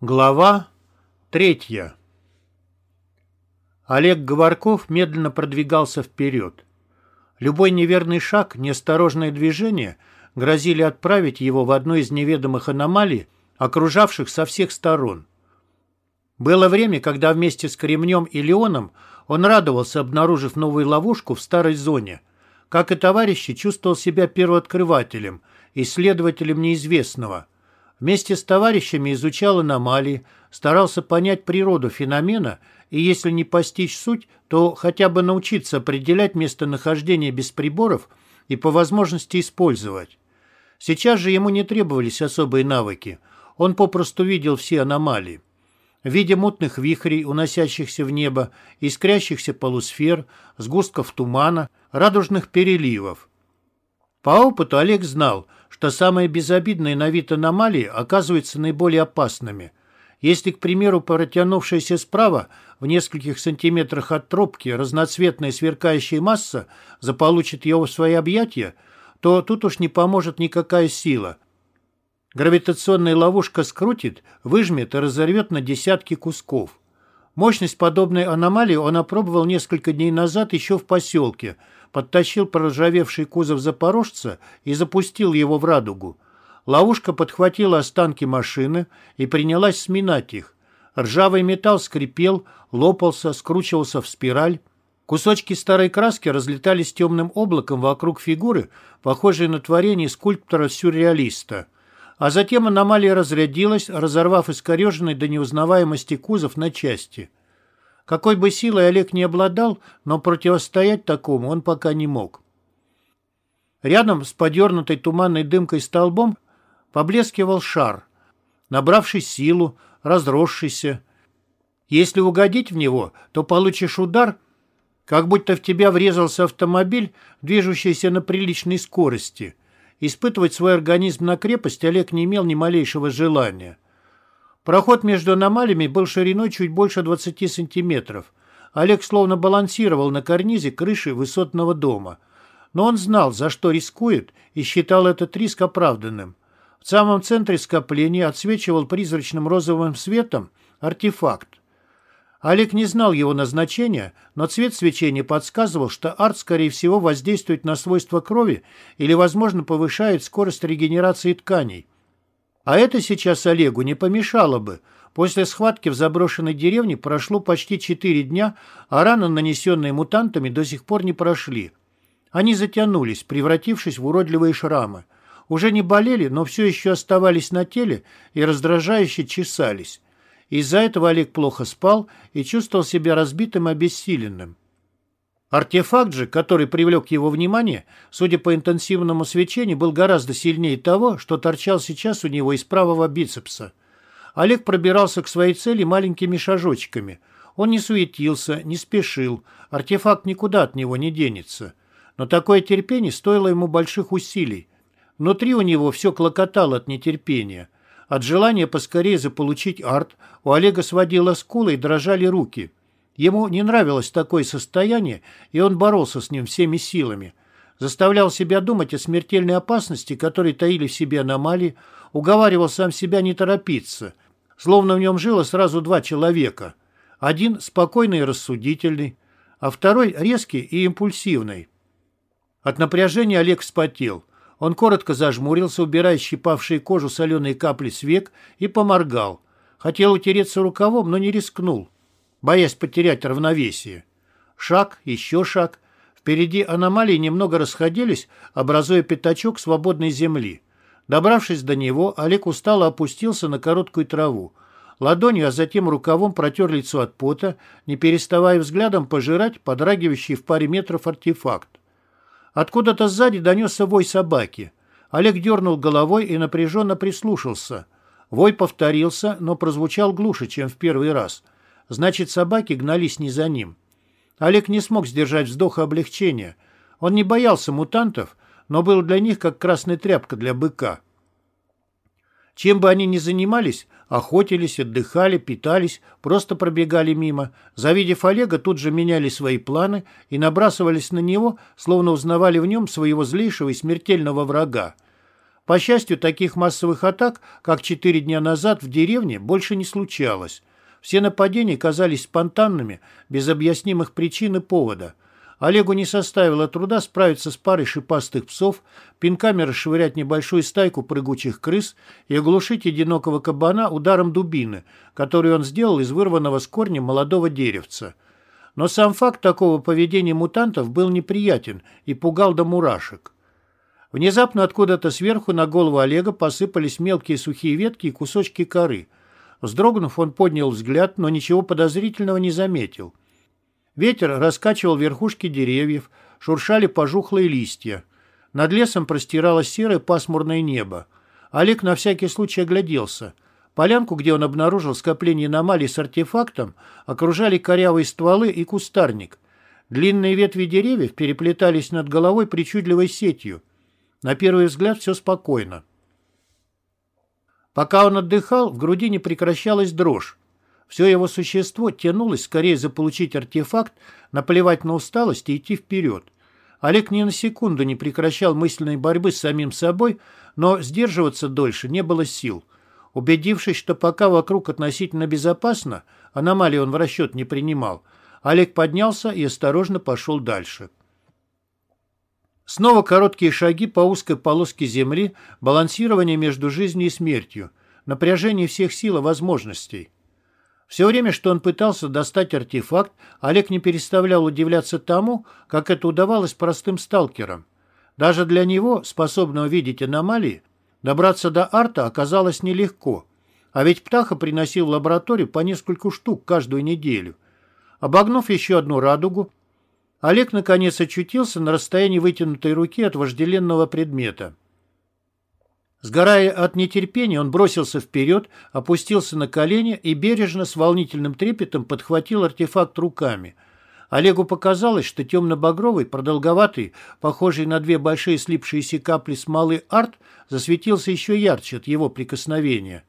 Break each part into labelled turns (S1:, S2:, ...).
S1: Глава третья Олег Говорков медленно продвигался вперед. Любой неверный шаг, неосторожное движение грозили отправить его в одну из неведомых аномалий, окружавших со всех сторон. Было время, когда вместе с Кремнем и Леоном он радовался, обнаружив новую ловушку в старой зоне. Как и товарищи, чувствовал себя первооткрывателем, исследователем неизвестного – Вместе с товарищами изучал аномалии, старался понять природу феномена и, если не постичь суть, то хотя бы научиться определять местонахождение без приборов и по возможности использовать. Сейчас же ему не требовались особые навыки. Он попросту видел все аномалии. В виде мутных вихрей, уносящихся в небо, искрящихся полусфер, сгустков тумана, радужных переливов. По опыту Олег знал – что самые безобидные на вид аномалии оказываются наиболее опасными. Если, к примеру, протянувшаяся справа в нескольких сантиметрах от тропки разноцветная сверкающая масса заполучит его в свои объятия, то тут уж не поможет никакая сила. Гравитационная ловушка скрутит, выжмет и разорвет на десятки кусков. Мощность подобной аномалии он опробовал несколько дней назад еще в поселке – подтащил проржавевший кузов запорожца и запустил его в радугу. Ловушка подхватила останки машины и принялась сминать их. Ржавый металл скрипел, лопался, скручивался в спираль. Кусочки старой краски разлетались темным облаком вокруг фигуры, похожей на творение скульптора-сюрреалиста. А затем аномалия разрядилась, разорвав искореженный до неузнаваемости кузов на части – какой бы силой Олег не обладал, но противостоять такому он пока не мог. Рядом с подернутой туманной дымкой столбом поблескивал шар, набравший силу, разросшийся. Если угодить в него, то получишь удар, как будто в тебя врезался автомобиль, движущийся на приличной скорости. Испытывать свой организм на крепость Олег не имел ни малейшего желания. Проход между аномалиями был шириной чуть больше 20 сантиметров. Олег словно балансировал на карнизе крыши высотного дома. Но он знал, за что рискует, и считал этот риск оправданным. В самом центре скопления отсвечивал призрачным розовым светом артефакт. Олег не знал его назначения, но цвет свечения подсказывал, что арт, скорее всего, воздействует на свойства крови или, возможно, повышает скорость регенерации тканей. А это сейчас Олегу не помешало бы. После схватки в заброшенной деревне прошло почти четыре дня, а раны, нанесенные мутантами, до сих пор не прошли. Они затянулись, превратившись в уродливые шрамы. Уже не болели, но все еще оставались на теле и раздражающе чесались. Из-за этого Олег плохо спал и чувствовал себя разбитым и обессиленным. Артефакт же, который привлек его внимание, судя по интенсивному свечению, был гораздо сильнее того, что торчал сейчас у него из правого бицепса. Олег пробирался к своей цели маленькими шажочками. Он не суетился, не спешил, артефакт никуда от него не денется. Но такое терпение стоило ему больших усилий. Внутри у него все клокотало от нетерпения. От желания поскорее заполучить арт у Олега сводило скулы и дрожали руки – Ему не нравилось такое состояние, и он боролся с ним всеми силами. Заставлял себя думать о смертельной опасности, которой таили в себе аномалии, уговаривал сам себя не торопиться. Словно в нем жило сразу два человека. Один спокойный и рассудительный, а второй резкий и импульсивный. От напряжения Олег вспотел. Он коротко зажмурился, убирая щипавшие кожу соленые капли с век, и поморгал. Хотел утереться рукавом, но не рискнул боясь потерять равновесие. Шаг, еще шаг. Впереди аномалии немного расходились, образуя пятачок свободной земли. Добравшись до него, Олег устало опустился на короткую траву. Ладонью, а затем рукавом протер лицо от пота, не переставая взглядом пожирать подрагивающий в паре метров артефакт. Откуда-то сзади донесся вой собаки. Олег дернул головой и напряженно прислушался. Вой повторился, но прозвучал глуше, чем в первый раз — Значит, собаки гнались не за ним. Олег не смог сдержать вздоха облегчения. Он не боялся мутантов, но был для них как красная тряпка для быка. Чем бы они ни занимались, охотились, отдыхали, питались, просто пробегали мимо, завидев Олега, тут же меняли свои планы и набрасывались на него, словно узнавали в нем своего злейшего и смертельного врага. По счастью, таких массовых атак, как четыре дня назад в деревне, больше не случалось. Все нападения казались спонтанными, без объяснимых причин и повода. Олегу не составило труда справиться с парой шипастых псов, пинками расшвырять небольшую стайку прыгучих крыс и оглушить одинокого кабана ударом дубины, который он сделал из вырванного с корня молодого деревца. Но сам факт такого поведения мутантов был неприятен и пугал до мурашек. Внезапно откуда-то сверху на голову Олега посыпались мелкие сухие ветки и кусочки коры. Вздрогнув, он поднял взгляд, но ничего подозрительного не заметил. Ветер раскачивал верхушки деревьев, шуршали пожухлые листья. Над лесом простиралось серое пасмурное небо. Олег на всякий случай огляделся. Полянку, где он обнаружил скопление аномалий с артефактом, окружали корявые стволы и кустарник. Длинные ветви деревьев переплетались над головой причудливой сетью. На первый взгляд все спокойно. Пока он отдыхал, в груди не прекращалась дрожь. Все его существо тянулось скорее заполучить артефакт, наплевать на усталость и идти вперед. Олег ни на секунду не прекращал мысленной борьбы с самим собой, но сдерживаться дольше не было сил. Убедившись, что пока вокруг относительно безопасно, аномалии он в расчет не принимал, Олег поднялся и осторожно пошел дальше. Снова короткие шаги по узкой полоске земли, балансирование между жизнью и смертью, напряжение всех сил и возможностей. Все время, что он пытался достать артефакт, Олег не переставлял удивляться тому, как это удавалось простым сталкерам. Даже для него, способного видеть аномалии, добраться до арта оказалось нелегко. А ведь Птаха приносил в лабораторию по нескольку штук каждую неделю. Обогнув еще одну радугу, Олег наконец очутился на расстоянии вытянутой руки от вожделенного предмета. Сгорая от нетерпения, он бросился вперед, опустился на колени и бережно с волнительным трепетом подхватил артефакт руками. Олегу показалось, что темно-багровый, продолговатый, похожий на две большие слипшиеся капли смолы арт, засветился еще ярче от его прикосновения.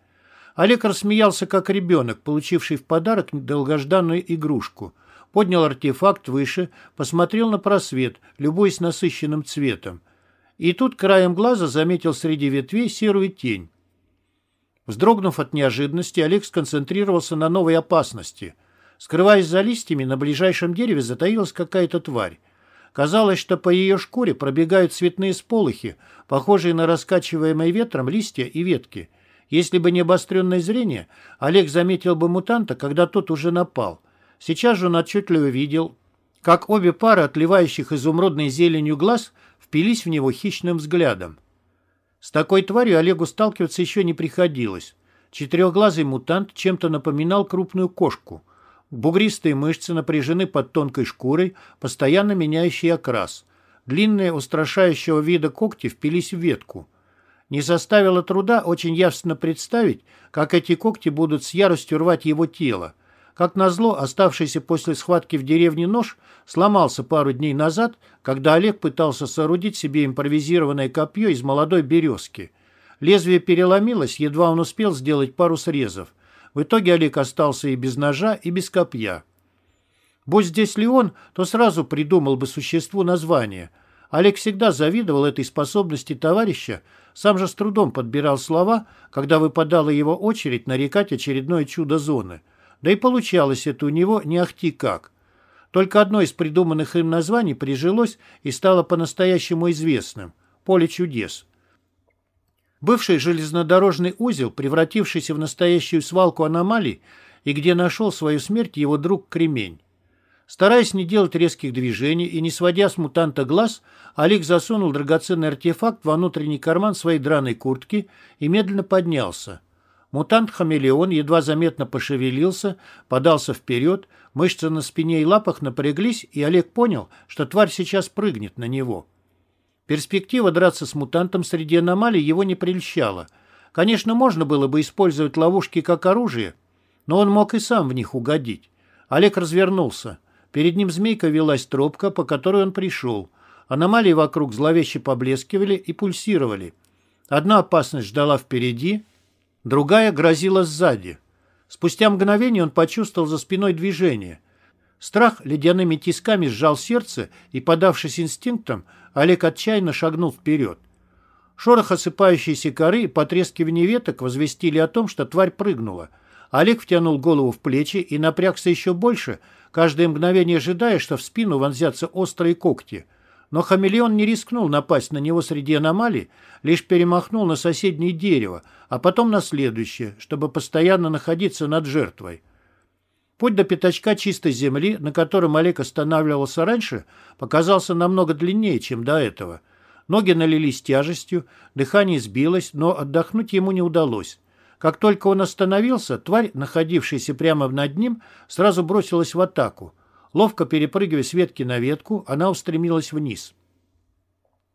S1: Олег рассмеялся, как ребенок, получивший в подарок долгожданную игрушку. Поднял артефакт выше, посмотрел на просвет, любуясь насыщенным цветом. И тут краем глаза заметил среди ветвей серую тень. Вздрогнув от неожиданности, Олег сконцентрировался на новой опасности. Скрываясь за листьями, на ближайшем дереве затаилась какая-то тварь. Казалось, что по ее шкуре пробегают цветные сполохи, похожие на раскачиваемые ветром листья и ветки. Если бы не обостренное зрение, Олег заметил бы мутанта, когда тот уже напал. Сейчас же он отчетливо видел, как обе пары отливающих изумрудной зеленью глаз впились в него хищным взглядом. С такой тварью Олегу сталкиваться еще не приходилось. Четырехглазый мутант чем-то напоминал крупную кошку. Бугристые мышцы напряжены под тонкой шкурой, постоянно меняющий окрас. Длинные, устрашающего вида когти впились в ветку. Не составило труда очень ясно представить, как эти когти будут с яростью рвать его тело. Как назло, оставшийся после схватки в деревне нож сломался пару дней назад, когда Олег пытался соорудить себе импровизированное копье из молодой березки. Лезвие переломилось, едва он успел сделать пару срезов. В итоге Олег остался и без ножа, и без копья. Будь здесь Леон, то сразу придумал бы существу название. Олег всегда завидовал этой способности товарища, сам же с трудом подбирал слова, когда выпадала его очередь нарекать очередное чудо зоны – да и получалось это у него не ахти как. Только одно из придуманных им названий прижилось и стало по-настоящему известным – «Поле чудес». Бывший железнодорожный узел, превратившийся в настоящую свалку аномалий, и где нашел свою смерть его друг Кремень. Стараясь не делать резких движений и не сводя с мутанта глаз, Олег засунул драгоценный артефакт во внутренний карман своей драной куртки и медленно поднялся. Мутант-хамелеон едва заметно пошевелился, подался вперед, мышцы на спине и лапах напряглись, и Олег понял, что тварь сейчас прыгнет на него. Перспектива драться с мутантом среди аномалий его не прельщала. Конечно, можно было бы использовать ловушки как оружие, но он мог и сам в них угодить. Олег развернулся. Перед ним змейка велась тропка, по которой он пришел. Аномалии вокруг зловеще поблескивали и пульсировали. Одна опасность ждала впереди, Другая грозила сзади. Спустя мгновение он почувствовал за спиной движение. Страх ледяными тисками сжал сердце, и, подавшись инстинктом, Олег отчаянно шагнул вперед. Шорох осыпающейся коры и потрескивание веток возвестили о том, что тварь прыгнула. Олег втянул голову в плечи и напрягся еще больше, каждое мгновение ожидая, что в спину вонзятся острые когти. Но хамелеон не рискнул напасть на него среди аномалий, лишь перемахнул на соседнее дерево, а потом на следующее, чтобы постоянно находиться над жертвой. Путь до пятачка чистой земли, на котором Олег останавливался раньше, показался намного длиннее, чем до этого. Ноги налились тяжестью, дыхание сбилось, но отдохнуть ему не удалось. Как только он остановился, тварь, находившаяся прямо над ним, сразу бросилась в атаку. Ловко перепрыгивая с ветки на ветку, она устремилась вниз.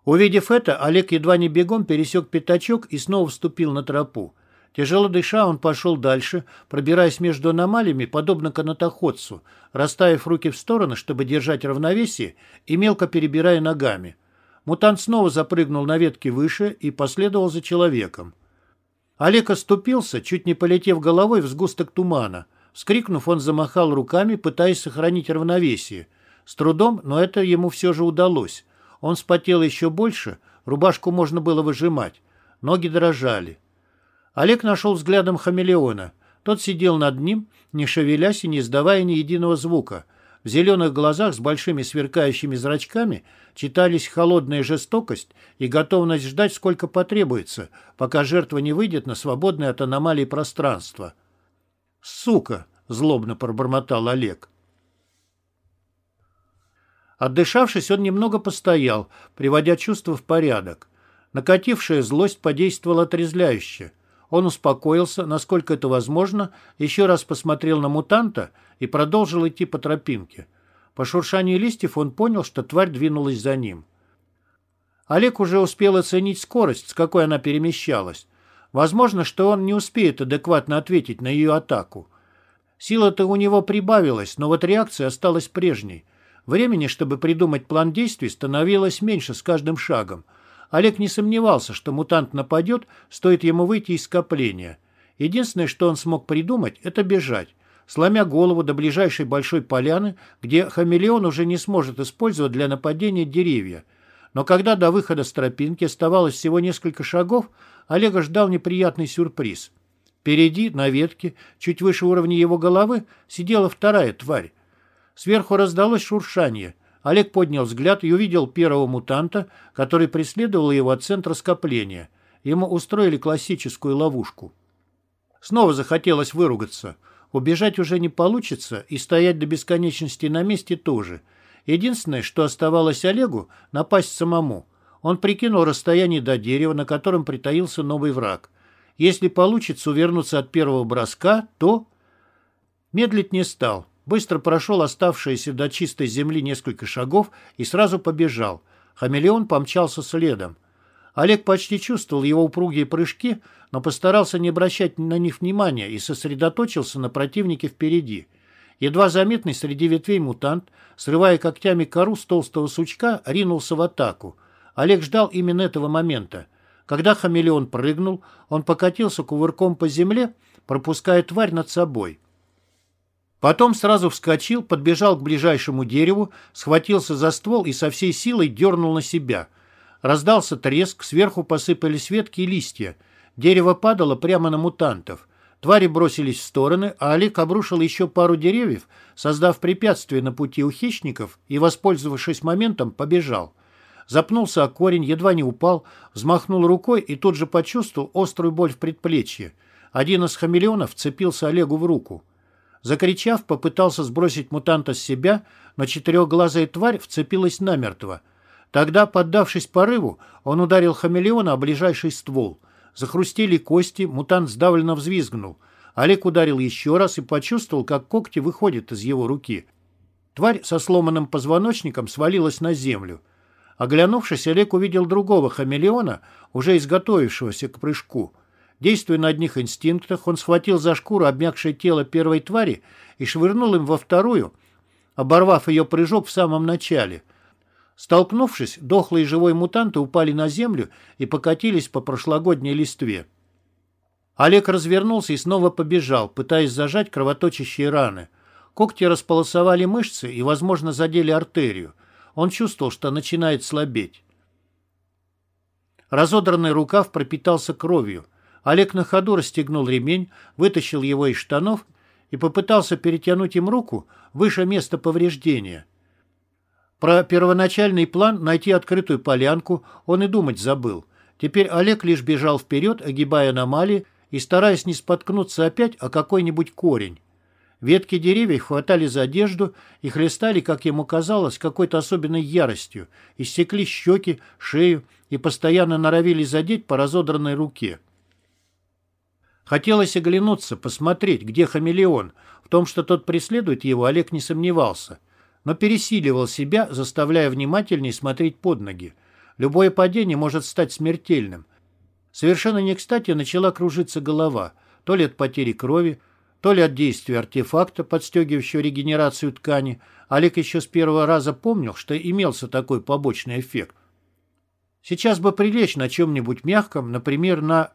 S1: Увидев это, Олег едва не бегом пересек пятачок и снова вступил на тропу. Тяжело дыша, он пошел дальше, пробираясь между аномалиями, подобно канатоходцу, расставив руки в стороны, чтобы держать равновесие, и мелко перебирая ногами. Мутант снова запрыгнул на ветки выше и последовал за человеком. Олег оступился, чуть не полетев головой в сгусток тумана. Вскрикнув, он замахал руками, пытаясь сохранить равновесие. С трудом, но это ему все же удалось. Он спотел еще больше, рубашку можно было выжимать. Ноги дрожали. Олег нашел взглядом хамелеона. Тот сидел над ним, не шевелясь и не издавая ни единого звука. В зеленых глазах с большими сверкающими зрачками читались холодная жестокость и готовность ждать, сколько потребуется, пока жертва не выйдет на свободное от аномалий пространство. «Сука!» — злобно пробормотал Олег. Отдышавшись, он немного постоял, приводя чувства в порядок. Накатившая злость подействовала отрезвляюще. Он успокоился, насколько это возможно, еще раз посмотрел на мутанта и продолжил идти по тропинке. По шуршанию листьев он понял, что тварь двинулась за ним. Олег уже успел оценить скорость, с какой она перемещалась. Возможно, что он не успеет адекватно ответить на ее атаку. Сила-то у него прибавилась, но вот реакция осталась прежней. Времени, чтобы придумать план действий, становилось меньше с каждым шагом – Олег не сомневался, что мутант нападет, стоит ему выйти из скопления. Единственное, что он смог придумать, это бежать, сломя голову до ближайшей большой поляны, где хамелеон уже не сможет использовать для нападения деревья. Но когда до выхода с тропинки оставалось всего несколько шагов, Олега ждал неприятный сюрприз. Впереди, на ветке, чуть выше уровня его головы, сидела вторая тварь. Сверху раздалось шуршание – Олег поднял взгляд и увидел первого мутанта, который преследовал его от центра скопления. Ему устроили классическую ловушку. Снова захотелось выругаться. Убежать уже не получится, и стоять до бесконечности на месте тоже. Единственное, что оставалось Олегу, напасть самому. Он прикинул расстояние до дерева, на котором притаился новый враг. Если получится увернуться от первого броска, то... Медлить не стал. Быстро прошел оставшиеся до чистой земли несколько шагов и сразу побежал. Хамелеон помчался следом. Олег почти чувствовал его упругие прыжки, но постарался не обращать на них внимания и сосредоточился на противнике впереди. Едва заметный среди ветвей мутант, срывая когтями кору с толстого сучка, ринулся в атаку. Олег ждал именно этого момента. Когда хамелеон прыгнул, он покатился кувырком по земле, пропуская тварь над собой. Потом сразу вскочил, подбежал к ближайшему дереву, схватился за ствол и со всей силой дернул на себя. Раздался треск, сверху посыпались ветки и листья. Дерево падало прямо на мутантов. Твари бросились в стороны, а Олег обрушил еще пару деревьев, создав препятствие на пути у хищников и, воспользовавшись моментом, побежал. Запнулся о корень, едва не упал, взмахнул рукой и тут же почувствовал острую боль в предплечье. Один из хамелеонов цепился Олегу в руку. Закричав, попытался сбросить мутанта с себя, но четырехглазая тварь вцепилась намертво. Тогда, поддавшись порыву, он ударил хамелеона о ближайший ствол. Захрустели кости, мутант сдавленно взвизгнул. Олег ударил еще раз и почувствовал, как когти выходят из его руки. Тварь со сломанным позвоночником свалилась на землю. Оглянувшись, Олег увидел другого хамелеона, уже изготовившегося к прыжку. Действуя на одних инстинктах, он схватил за шкуру обмякшее тело первой твари и швырнул им во вторую, оборвав ее прыжок в самом начале. Столкнувшись, дохлые живой мутанты упали на землю и покатились по прошлогодней листве. Олег развернулся и снова побежал, пытаясь зажать кровоточащие раны. Когти располосовали мышцы и, возможно, задели артерию. Он чувствовал, что начинает слабеть. Разодранный рукав пропитался кровью. Олег на ходу расстегнул ремень, вытащил его из штанов и попытался перетянуть им руку выше места повреждения. Про первоначальный план найти открытую полянку он и думать забыл. Теперь Олег лишь бежал вперед, огибая аномалии и стараясь не споткнуться опять о какой-нибудь корень. Ветки деревьев хватали за одежду и хлестали, как ему казалось, какой-то особенной яростью, иссекли щеки, шею и постоянно норовили задеть по разодранной руке. Хотелось оглянуться, посмотреть, где хамелеон. В том, что тот преследует его, Олег не сомневался. Но пересиливал себя, заставляя внимательнее смотреть под ноги. Любое падение может стать смертельным. Совершенно не кстати начала кружиться голова. То ли от потери крови, то ли от действия артефакта, подстегивающего регенерацию ткани. Олег еще с первого раза помнил, что имелся такой побочный эффект. Сейчас бы прилечь на чем-нибудь мягком, например, на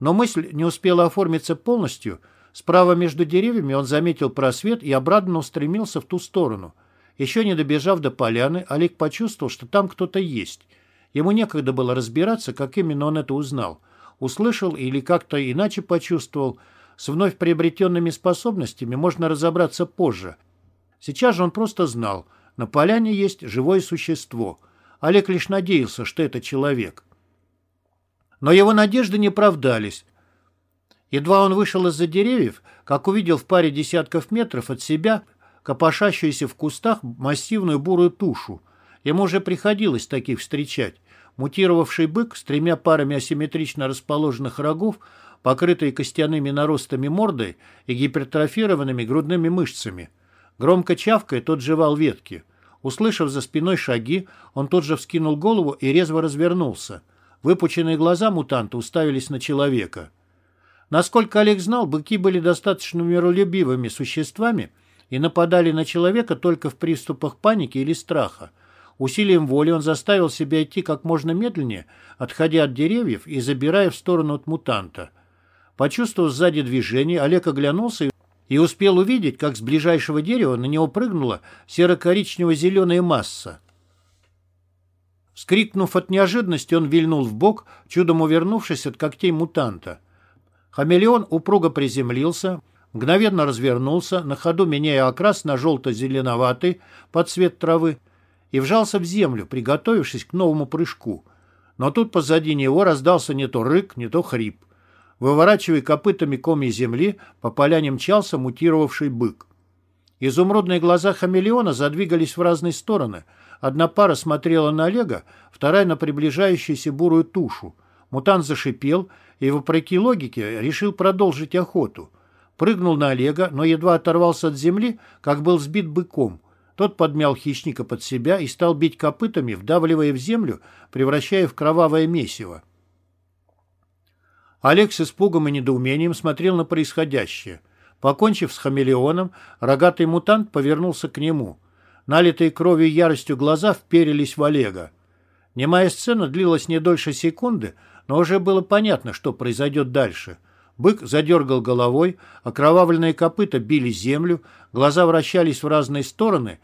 S1: но мысль не успела оформиться полностью. Справа между деревьями он заметил просвет и обратно устремился в ту сторону. Еще не добежав до поляны, Олег почувствовал, что там кто-то есть. Ему некогда было разбираться, как именно он это узнал. Услышал или как-то иначе почувствовал. С вновь приобретенными способностями можно разобраться позже. Сейчас же он просто знал, на поляне есть живое существо. Олег лишь надеялся, что это человек. Но его надежды не оправдались. Едва он вышел из-за деревьев, как увидел в паре десятков метров от себя копошащуюся в кустах массивную бурую тушу. Ему уже приходилось таких встречать. Мутировавший бык с тремя парами асимметрично расположенных рогов, покрытый костяными наростами мордой и гипертрофированными грудными мышцами. Громко чавкая, тот жевал ветки. Услышав за спиной шаги, он тут же вскинул голову и резво развернулся – Выпученные глаза мутанта уставились на человека. Насколько Олег знал, быки были достаточно миролюбивыми существами и нападали на человека только в приступах паники или страха. Усилием воли он заставил себя идти как можно медленнее, отходя от деревьев и забирая в сторону от мутанта. Почувствовав сзади движение, Олег оглянулся и успел увидеть, как с ближайшего дерева на него прыгнула серо-коричнево-зеленая масса. Вскрикнув от неожиданности, он вильнул в бок, чудом увернувшись от когтей мутанта. Хамелеон упруго приземлился, мгновенно развернулся, на ходу меняя окрас на желто-зеленоватый под цвет травы, и вжался в землю, приготовившись к новому прыжку. Но тут позади него раздался не то рык, не то хрип. Выворачивая копытами комья земли, по поляне мчался мутировавший бык. Изумрудные глаза хамелеона задвигались в разные стороны — Одна пара смотрела на Олега, вторая на приближающуюся бурую тушу. Мутант зашипел и, вопреки логике, решил продолжить охоту. Прыгнул на Олега, но едва оторвался от земли, как был сбит быком. Тот подмял хищника под себя и стал бить копытами, вдавливая в землю, превращая в кровавое месиво. Олег с испугом и недоумением смотрел на происходящее. Покончив с хамелеоном, рогатый мутант повернулся к нему. Налитые кровью и яростью глаза вперились в Олега. Немая сцена длилась не дольше секунды, но уже было понятно, что произойдет дальше. Бык задергал головой, окровавленные копыта били землю, глаза вращались в разные стороны,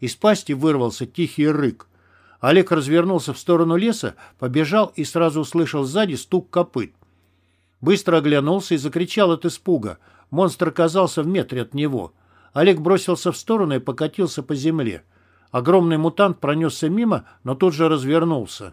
S1: из пасти вырвался тихий рык. Олег развернулся в сторону леса, побежал и сразу услышал сзади стук копыт. Быстро оглянулся и закричал от испуга. Монстр оказался в метре от него — Олег бросился в сторону и покатился по земле. Огромный мутант пронесся мимо, но тут же развернулся.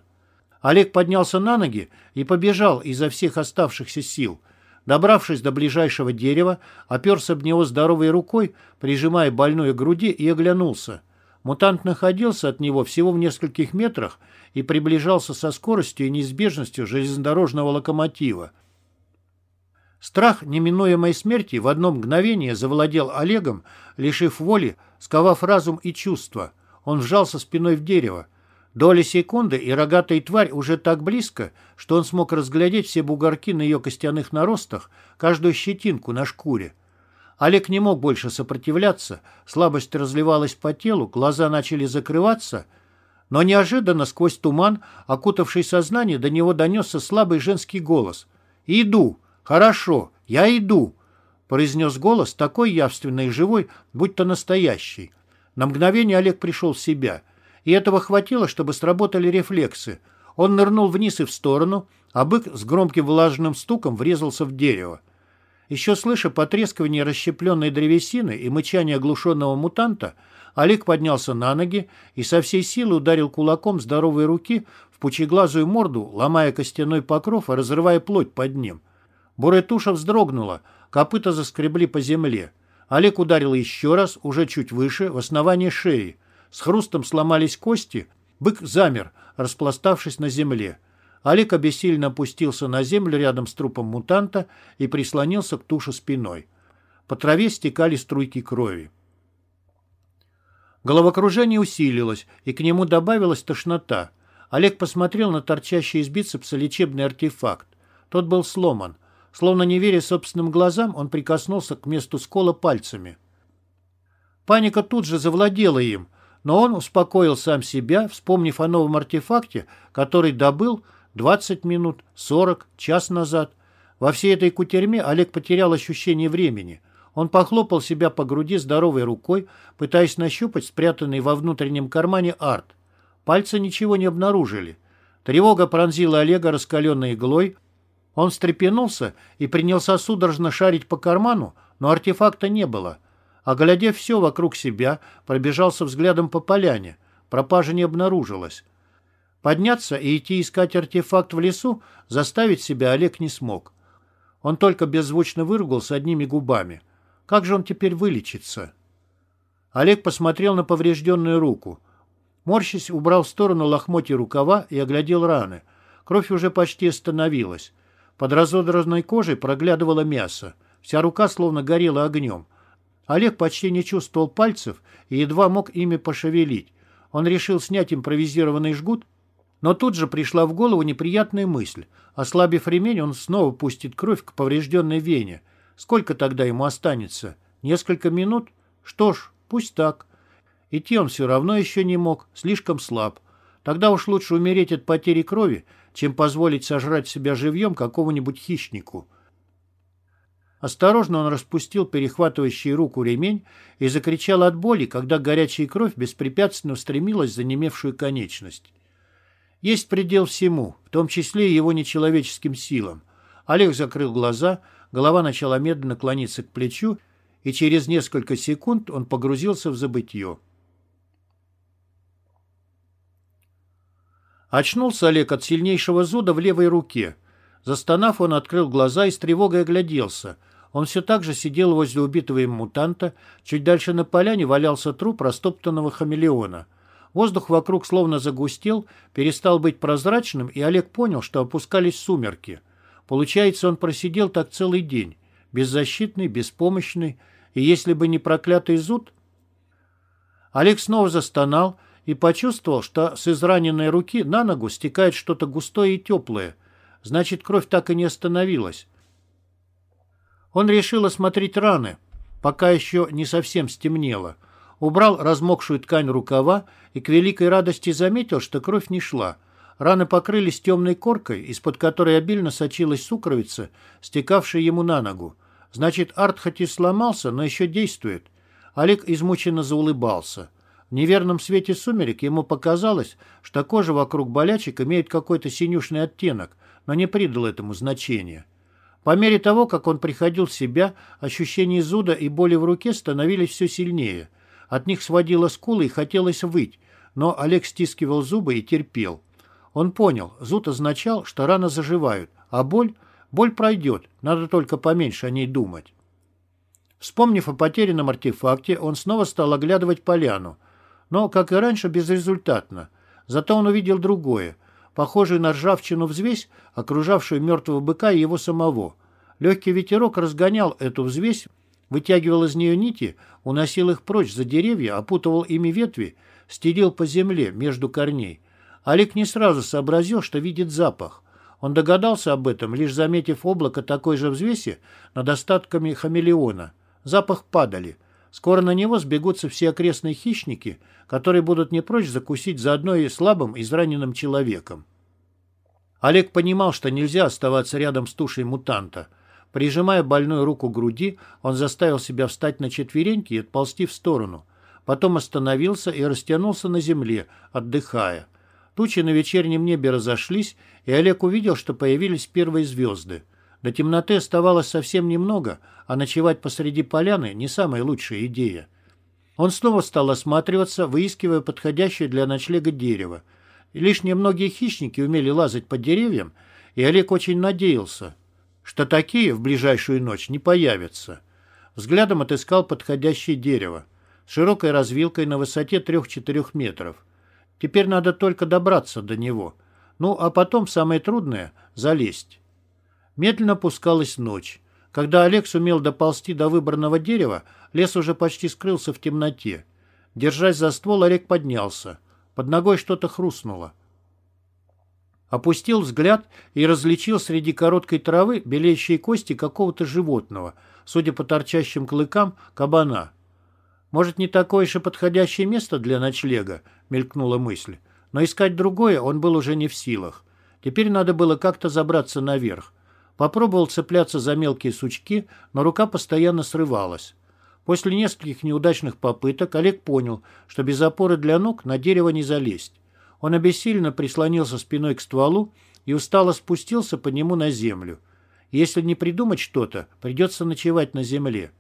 S1: Олег поднялся на ноги и побежал изо всех оставшихся сил. Добравшись до ближайшего дерева, оперся об него здоровой рукой, прижимая больную к груди, и оглянулся. Мутант находился от него всего в нескольких метрах и приближался со скоростью и неизбежностью железнодорожного локомотива. Страх неминуемой смерти в одно мгновение завладел Олегом, лишив воли, сковав разум и чувства. Он вжался спиной в дерево. Доли секунды, и рогатая тварь уже так близко, что он смог разглядеть все бугорки на ее костяных наростах, каждую щетинку на шкуре. Олег не мог больше сопротивляться, слабость разливалась по телу, глаза начали закрываться, но неожиданно сквозь туман, окутавший сознание, до него донесся слабый женский голос. «Иду!» «Хорошо, я иду», — произнес голос, такой явственный и живой, будь то настоящий. На мгновение Олег пришел в себя, и этого хватило, чтобы сработали рефлексы. Он нырнул вниз и в сторону, а бык с громким влажным стуком врезался в дерево. Еще слыша потрескивание расщепленной древесины и мычание оглушенного мутанта, Олег поднялся на ноги и со всей силы ударил кулаком здоровой руки в пучеглазую морду, ломая костяной покров и разрывая плоть под ним. Бурая туша вздрогнула, копыта заскребли по земле. Олег ударил еще раз, уже чуть выше, в основание шеи. С хрустом сломались кости, бык замер, распластавшись на земле. Олег обессильно опустился на землю рядом с трупом мутанта и прислонился к туше спиной. По траве стекали струйки крови. Головокружение усилилось, и к нему добавилась тошнота. Олег посмотрел на торчащий из бицепса лечебный артефакт. Тот был сломан. Словно не веря собственным глазам, он прикоснулся к месту скола пальцами. Паника тут же завладела им, но он успокоил сам себя, вспомнив о новом артефакте, который добыл, 20 минут, 40, час назад. Во всей этой кутерьме Олег потерял ощущение времени. Он похлопал себя по груди здоровой рукой, пытаясь нащупать спрятанный во внутреннем кармане арт. Пальцы ничего не обнаружили. Тревога пронзила Олега раскаленной иглой. Он встрепенулся и принялся судорожно шарить по карману, но артефакта не было. Оглядев все вокруг себя, пробежался взглядом по поляне. Пропажа не обнаружилась. Подняться и идти искать артефакт в лесу заставить себя Олег не смог. Он только беззвучно выругался одними губами. Как же он теперь вылечится? Олег посмотрел на поврежденную руку. Морщись, убрал в сторону лохмотья рукава и оглядел раны. Кровь уже почти остановилась. Под разодранной кожей проглядывало мясо. Вся рука словно горела огнем. Олег почти не чувствовал пальцев и едва мог ими пошевелить. Он решил снять импровизированный жгут но тут же пришла в голову неприятная мысль. Ослабив ремень, он снова пустит кровь к поврежденной вене. Сколько тогда ему останется? Несколько минут? Что ж, пусть так. Идти он все равно еще не мог, слишком слаб. Тогда уж лучше умереть от потери крови, чем позволить сожрать себя живьем какому-нибудь хищнику. Осторожно он распустил перехватывающий руку ремень и закричал от боли, когда горячая кровь беспрепятственно устремилась за немевшую конечность. Есть предел всему, в том числе и его нечеловеческим силам. Олег закрыл глаза, голова начала медленно клониться к плечу, и через несколько секунд он погрузился в забытье. Очнулся Олег от сильнейшего зуда в левой руке. Застонав, он открыл глаза и с тревогой огляделся. Он все так же сидел возле убитого им мутанта, чуть дальше на поляне валялся труп растоптанного хамелеона. Воздух вокруг словно загустел, перестал быть прозрачным, и Олег понял, что опускались сумерки. Получается, он просидел так целый день, беззащитный, беспомощный, и если бы не проклятый зуд... Олег снова застонал и почувствовал, что с израненной руки на ногу стекает что-то густое и теплое. Значит, кровь так и не остановилась. Он решил осмотреть раны, пока еще не совсем стемнело — убрал размокшую ткань рукава и к великой радости заметил, что кровь не шла. Раны покрылись темной коркой, из-под которой обильно сочилась сукровица, стекавшая ему на ногу. Значит, арт хоть и сломался, но еще действует. Олег измученно заулыбался. Неверном свете сумерек ему показалось, что кожа вокруг болячек имеет какой-то синюшный оттенок, но не придал этому значения. По мере того, как он приходил в себя, ощущения зуда и боли в руке становились все сильнее – от них сводило скулы и хотелось выть, но Олег стискивал зубы и терпел. Он понял, зуд означал, что рано заживают, а боль, боль пройдет, надо только поменьше о ней думать. Вспомнив о потерянном артефакте, он снова стал оглядывать поляну. Но, как и раньше, безрезультатно. Зато он увидел другое, похожую на ржавчину взвесь, окружавшую мертвого быка и его самого. Легкий ветерок разгонял эту взвесь, вытягивал из нее нити, уносил их прочь за деревья, опутывал ими ветви, стелил по земле между корней. Олег не сразу сообразил, что видит запах. Он догадался об этом, лишь заметив облако такой же взвеси над остатками хамелеона. Запах падали. Скоро на него сбегутся все окрестные хищники, которые будут не прочь закусить заодно и слабым, израненным человеком. Олег понимал, что нельзя оставаться рядом с тушей мутанта – Прижимая больную руку к груди, он заставил себя встать на четвереньки и отползти в сторону. Потом остановился и растянулся на земле, отдыхая. Тучи на вечернем небе разошлись, и Олег увидел, что появились первые звезды. До темноты оставалось совсем немного, а ночевать посреди поляны не самая лучшая идея. Он снова стал осматриваться, выискивая подходящее для ночлега дерево. Лишь немногие хищники умели лазать по деревьям, и Олег очень надеялся, что такие в ближайшую ночь не появятся. Взглядом отыскал подходящее дерево с широкой развилкой на высоте 3-4 метров. Теперь надо только добраться до него. Ну, а потом самое трудное — залезть. Медленно опускалась ночь. Когда Олег сумел доползти до выбранного дерева, лес уже почти скрылся в темноте. Держась за ствол, Олег поднялся. Под ногой что-то хрустнуло. Опустил взгляд и различил среди короткой травы белеющие кости какого-то животного, судя по торчащим клыкам, кабана. «Может, не такое же подходящее место для ночлега?» — мелькнула мысль. Но искать другое он был уже не в силах. Теперь надо было как-то забраться наверх. Попробовал цепляться за мелкие сучки, но рука постоянно срывалась. После нескольких неудачных попыток Олег понял, что без опоры для ног на дерево не залезть. Он обессиленно прислонился спиной к стволу и устало спустился по нему на землю. Если не придумать что-то, придется ночевать на земле.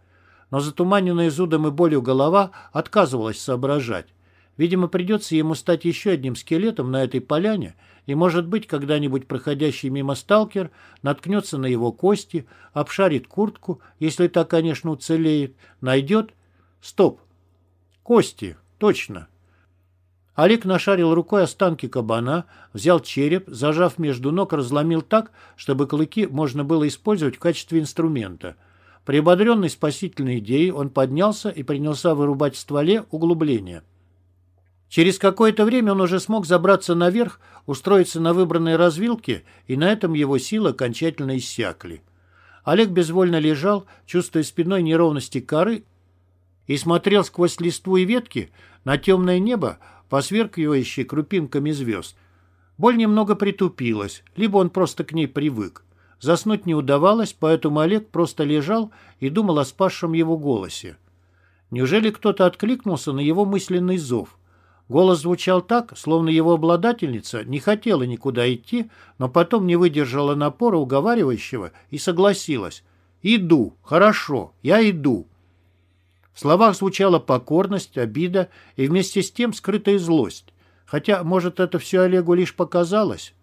S1: Но затуманенная зудом и болью голова отказывалась соображать. Видимо, придется ему стать еще одним скелетом на этой поляне, и, может быть, когда-нибудь проходящий мимо сталкер наткнется на его кости, обшарит куртку, если та, конечно, уцелеет, найдет... Стоп! Кости! Точно! Олег нашарил рукой останки кабана, взял череп, зажав между ног, разломил так, чтобы клыки можно было использовать в качестве инструмента. Приободренный спасительной идеей, он поднялся и принялся вырубать в стволе углубление. Через какое-то время он уже смог забраться наверх, устроиться на выбранной развилке, и на этом его силы окончательно иссякли. Олег безвольно лежал, чувствуя спиной неровности коры, и смотрел сквозь листву и ветки на темное небо, посверкивающее крупинками звезд. Боль немного притупилась, либо он просто к ней привык. Заснуть не удавалось, поэтому Олег просто лежал и думал о спасшем его голосе. Неужели кто-то откликнулся на его мысленный зов? Голос звучал так, словно его обладательница не хотела никуда идти, но потом не выдержала напора уговаривающего и согласилась. «Иду, хорошо, я иду». В словах звучала покорность, обида и вместе с тем скрытая злость. Хотя, может, это все Олегу лишь показалось?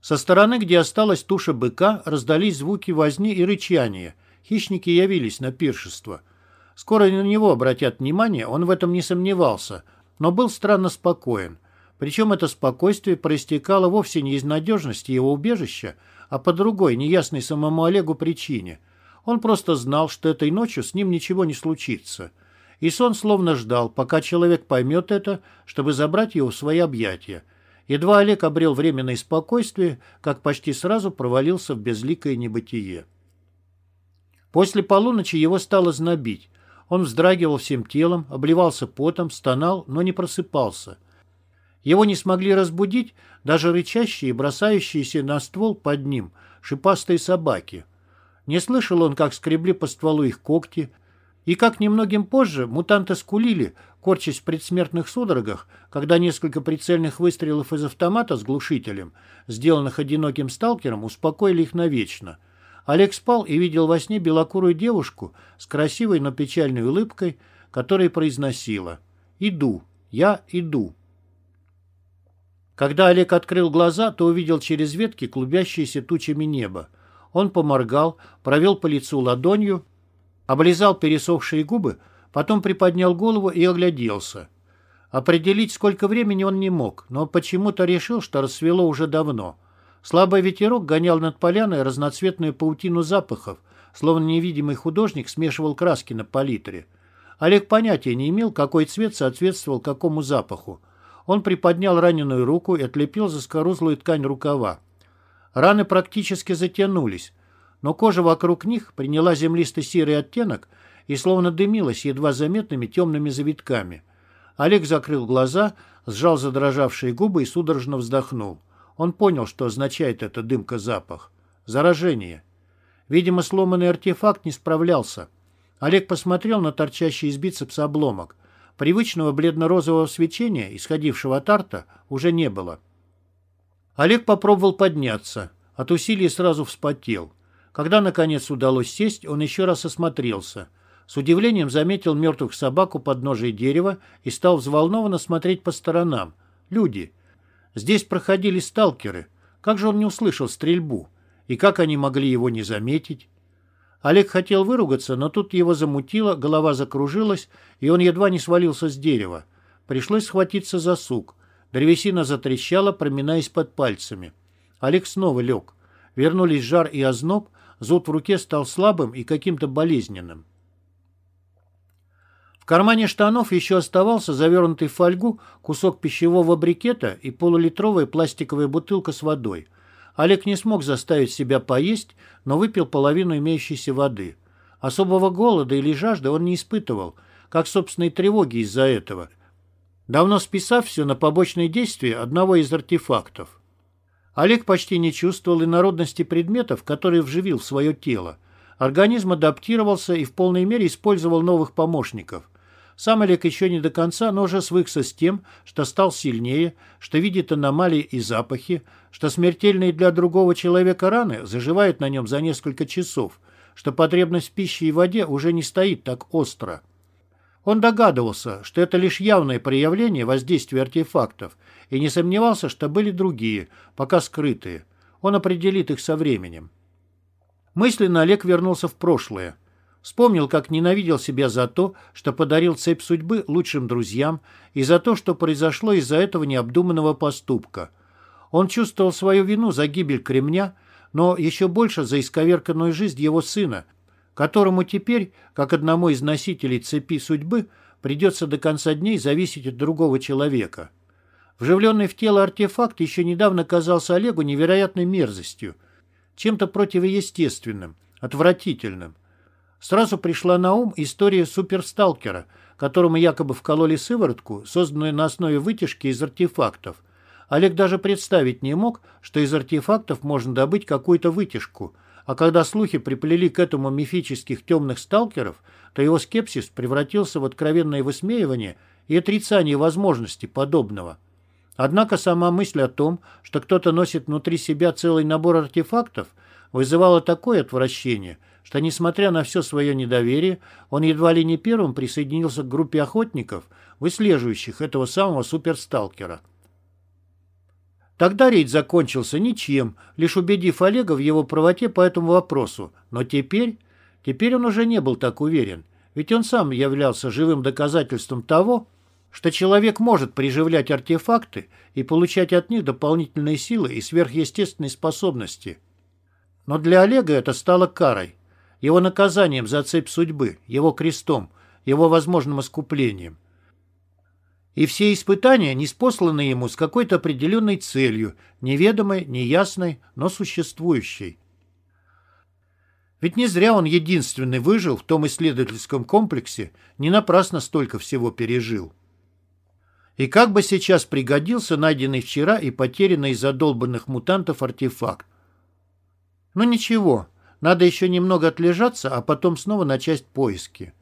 S1: Со стороны, где осталась туша быка, раздались звуки возни и рычания. Хищники явились на пиршество – Скоро на него обратят внимание, он в этом не сомневался, но был странно спокоен. Причем это спокойствие проистекало вовсе не из надежности его убежища, а по другой, неясной самому Олегу причине. Он просто знал, что этой ночью с ним ничего не случится. И сон словно ждал, пока человек поймет это, чтобы забрать его в свои объятия. Едва Олег обрел временное спокойствие, как почти сразу провалился в безликое небытие. После полуночи его стало знобить. Он вздрагивал всем телом, обливался потом, стонал, но не просыпался. Его не смогли разбудить даже рычащие и бросающиеся на ствол под ним шипастые собаки. Не слышал он, как скребли по стволу их когти, и как немногим позже мутанты скулили, корчась в предсмертных судорогах, когда несколько прицельных выстрелов из автомата с глушителем, сделанных одиноким сталкером, успокоили их навечно — Олег спал и видел во сне белокурую девушку с красивой, но печальной улыбкой, которая произносила «Иду, я иду». Когда Олег открыл глаза, то увидел через ветки клубящиеся тучами небо. Он поморгал, провел по лицу ладонью, облизал пересохшие губы, потом приподнял голову и огляделся. Определить, сколько времени он не мог, но почему-то решил, что рассвело уже давно – Слабый ветерок гонял над поляной разноцветную паутину запахов, словно невидимый художник смешивал краски на палитре. Олег понятия не имел, какой цвет соответствовал какому запаху. Он приподнял раненую руку и отлепил заскорузлую ткань рукава. Раны практически затянулись, но кожа вокруг них приняла землисто-серый оттенок и словно дымилась едва заметными темными завитками. Олег закрыл глаза, сжал задрожавшие губы и судорожно вздохнул. Он понял, что означает эта дымка-запах. Заражение. Видимо, сломанный артефакт не справлялся. Олег посмотрел на торчащий из бицепса обломок. Привычного бледно-розового свечения, исходившего от арта, уже не было. Олег попробовал подняться. От усилий сразу вспотел. Когда, наконец, удалось сесть, он еще раз осмотрелся. С удивлением заметил мертвых собак у подножия дерева и стал взволнованно смотреть по сторонам. Люди. Здесь проходили сталкеры. Как же он не услышал стрельбу? И как они могли его не заметить? Олег хотел выругаться, но тут его замутило, голова закружилась, и он едва не свалился с дерева. Пришлось схватиться за сук. Древесина затрещала, проминаясь под пальцами. Олег снова лег. Вернулись жар и озноб, зуд в руке стал слабым и каким-то болезненным. В кармане штанов еще оставался завернутый в фольгу кусок пищевого брикета и полулитровая пластиковая бутылка с водой. Олег не смог заставить себя поесть, но выпил половину имеющейся воды. Особого голода или жажды он не испытывал, как собственной тревоги из-за этого, давно списав все на побочные действия одного из артефактов. Олег почти не чувствовал инородности предметов, которые вживил в свое тело. Организм адаптировался и в полной мере использовал новых помощников. Сам Олег еще не до конца, но уже свыкся с тем, что стал сильнее, что видит аномалии и запахи, что смертельные для другого человека раны заживают на нем за несколько часов, что потребность в пище и воде уже не стоит так остро. Он догадывался, что это лишь явное проявление воздействия артефактов, и не сомневался, что были другие, пока скрытые. Он определит их со временем. Мысленно Олег вернулся в прошлое. Вспомнил, как ненавидел себя за то, что подарил цепь судьбы лучшим друзьям, и за то, что произошло из-за этого необдуманного поступка. Он чувствовал свою вину за гибель Кремня, но еще больше за исковерканную жизнь его сына, которому теперь, как одному из носителей цепи судьбы, придется до конца дней зависеть от другого человека. Вживленный в тело артефакт еще недавно казался Олегу невероятной мерзостью, чем-то противоестественным, отвратительным. Сразу пришла на ум история суперсталкера, которому якобы вкололи сыворотку, созданную на основе вытяжки из артефактов. Олег даже представить не мог, что из артефактов можно добыть какую-то вытяжку, а когда слухи приплели к этому мифических темных сталкеров, то его скепсис превратился в откровенное высмеивание и отрицание возможности подобного. Однако сама мысль о том, что кто-то носит внутри себя целый набор артефактов, вызывала такое отвращение – что, несмотря на все свое недоверие, он едва ли не первым присоединился к группе охотников, выслеживающих этого самого суперсталкера. Тогда рейд закончился ничем, лишь убедив Олега в его правоте по этому вопросу. Но теперь... Теперь он уже не был так уверен, ведь он сам являлся живым доказательством того, что человек может приживлять артефакты и получать от них дополнительные силы и сверхъестественные способности. Но для Олега это стало карой его наказанием за цепь судьбы, его крестом, его возможным искуплением. И все испытания неспосланы ему с какой-то определенной целью, неведомой, неясной, но существующей. Ведь не зря он единственный выжил в том исследовательском комплексе, не напрасно столько всего пережил. И как бы сейчас пригодился найденный вчера и потерянный из-за долбанных мутантов артефакт. Но ничего, надо еще немного отлежаться, а потом снова начать поиски.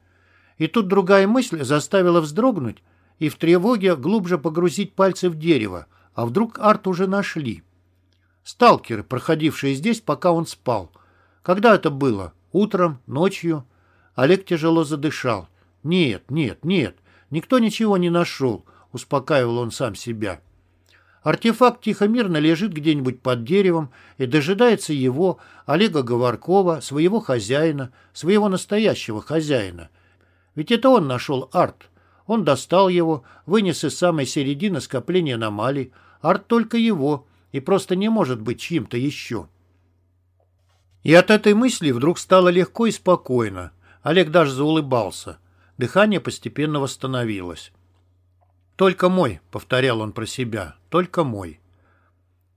S1: И тут другая мысль заставила вздрогнуть и в тревоге глубже погрузить пальцы в дерево, а вдруг арт уже нашли. Сталкеры, проходившие здесь, пока он спал. Когда это было? Утром? Ночью? Олег тяжело задышал. «Нет, нет, нет, никто ничего не нашел», — успокаивал он сам себя. Артефакт тихо-мирно лежит где-нибудь под деревом и дожидается его, Олега Говоркова, своего хозяина, своего настоящего хозяина. Ведь это он нашел арт. Он достал его, вынес из самой середины скопления аномалий. Арт только его, и просто не может быть чьим-то еще. И от этой мысли вдруг стало легко и спокойно. Олег даже заулыбался. Дыхание постепенно восстановилось. «Только мой», — повторял он про себя, — «только мой».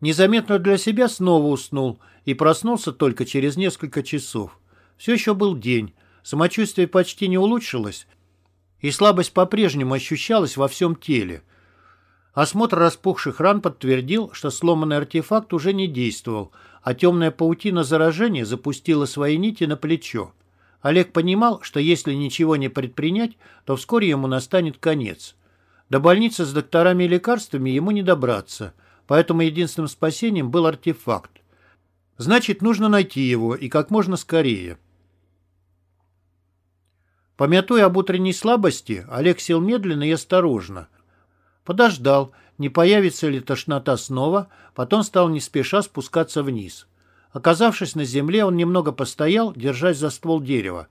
S1: Незаметно для себя снова уснул и проснулся только через несколько часов. Все еще был день, самочувствие почти не улучшилось, и слабость по-прежнему ощущалась во всем теле. Осмотр распухших ран подтвердил, что сломанный артефакт уже не действовал, а темная паутина заражения запустила свои нити на плечо. Олег понимал, что если ничего не предпринять, то вскоре ему настанет конец. До больницы с докторами и лекарствами ему не добраться, поэтому единственным спасением был артефакт. Значит, нужно найти его и как можно скорее. Помятуя об утренней слабости, Олег сел медленно и осторожно. Подождал, не появится ли тошнота снова, потом стал не спеша спускаться вниз. Оказавшись на земле, он немного постоял, держась за ствол дерева.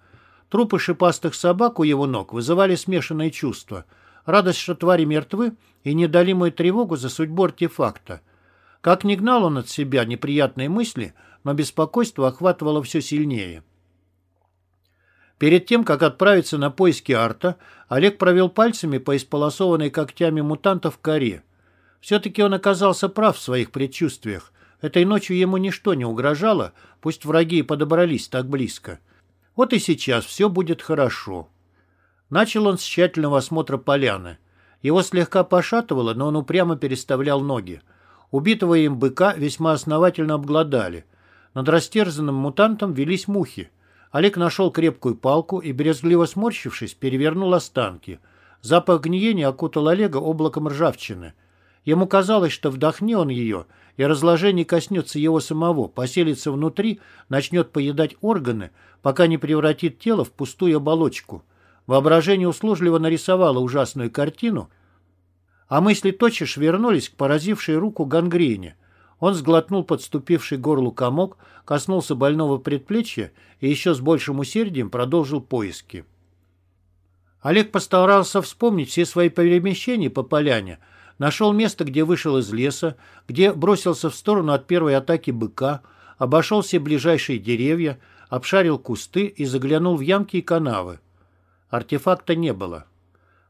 S1: Трупы шипастых собак у его ног вызывали смешанные чувства. Радость, что твари мертвы, и недолимую тревогу за судьбу артефакта. Как ни гнал он от себя неприятные мысли, но беспокойство охватывало все сильнее. Перед тем, как отправиться на поиски арта, Олег провел пальцами по исполосованной когтями мутантов коре. Все-таки он оказался прав в своих предчувствиях. Этой ночью ему ничто не угрожало, пусть враги и подобрались так близко. Вот и сейчас все будет хорошо. Начал он с тщательного осмотра поляны. Его слегка пошатывало, но он упрямо переставлял ноги. Убитого им быка весьма основательно обглодали. Над растерзанным мутантом велись мухи. Олег нашел крепкую палку и, брезгливо сморщившись, перевернул останки. Запах гниения окутал Олега облаком ржавчины. Ему казалось, что вдохни он ее, и разложение коснется его самого, поселится внутри, начнет поедать органы, пока не превратит тело в пустую оболочку. Воображение услужливо нарисовало ужасную картину, а мысли тотчас вернулись к поразившей руку гангрене. Он сглотнул подступивший горлу комок, коснулся больного предплечья и еще с большим усердием продолжил поиски. Олег постарался вспомнить все свои перемещения по поляне, нашел место, где вышел из леса, где бросился в сторону от первой атаки быка, обошел все ближайшие деревья, обшарил кусты и заглянул в ямки и канавы. Артефакта не было.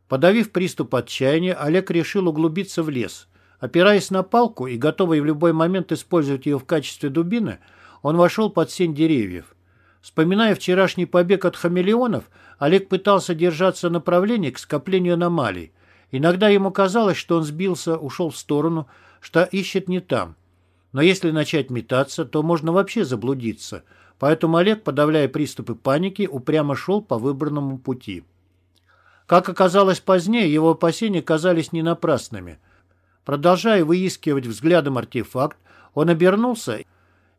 S1: Подавив приступ отчаяния, Олег решил углубиться в лес – Опираясь на палку и готовый в любой момент использовать ее в качестве дубины, он вошел под сень деревьев. Вспоминая вчерашний побег от хамелеонов, Олег пытался держаться направления к скоплению аномалий. Иногда ему казалось, что он сбился, ушел в сторону, что ищет не там. Но если начать метаться, то можно вообще заблудиться. Поэтому Олег, подавляя приступы паники, упрямо шел по выбранному пути. Как оказалось позднее, его опасения казались не напрасными – Продолжая выискивать взглядом артефакт, он обернулся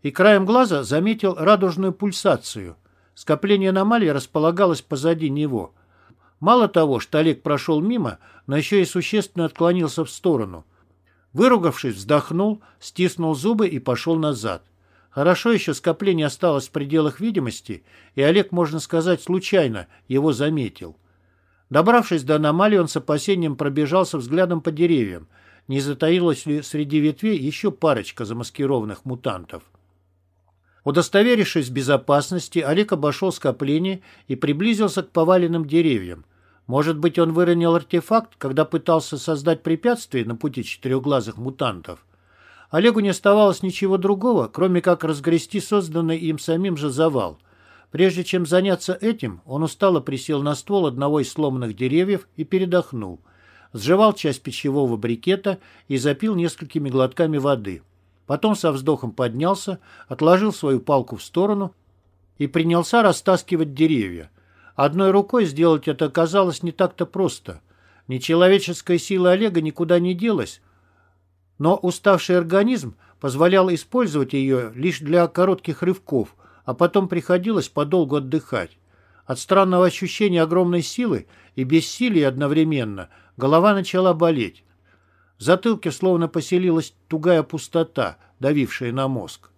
S1: и краем глаза заметил радужную пульсацию. Скопление аномалий располагалось позади него. Мало того, что Олег прошел мимо, но еще и существенно отклонился в сторону. Выругавшись, вздохнул, стиснул зубы и пошел назад. Хорошо еще скопление осталось в пределах видимости, и Олег, можно сказать, случайно его заметил. Добравшись до аномалии, он с опасением пробежался взглядом по деревьям – не затаилась ли среди ветвей еще парочка замаскированных мутантов. Удостоверившись в безопасности, Олег обошел скопление и приблизился к поваленным деревьям. Может быть, он выронил артефакт, когда пытался создать препятствие на пути четырехглазых мутантов. Олегу не оставалось ничего другого, кроме как разгрести созданный им самим же завал. Прежде чем заняться этим, он устало присел на ствол одного из сломанных деревьев и передохнул – сживал часть пищевого брикета и запил несколькими глотками воды. Потом со вздохом поднялся, отложил свою палку в сторону и принялся растаскивать деревья. Одной рукой сделать это оказалось не так-то просто. Нечеловеческая сила Олега никуда не делась, но уставший организм позволял использовать ее лишь для коротких рывков, а потом приходилось подолгу отдыхать. От странного ощущения огромной силы и бессилия одновременно – Голова начала болеть. В затылке словно поселилась тугая пустота, давившая на мозг.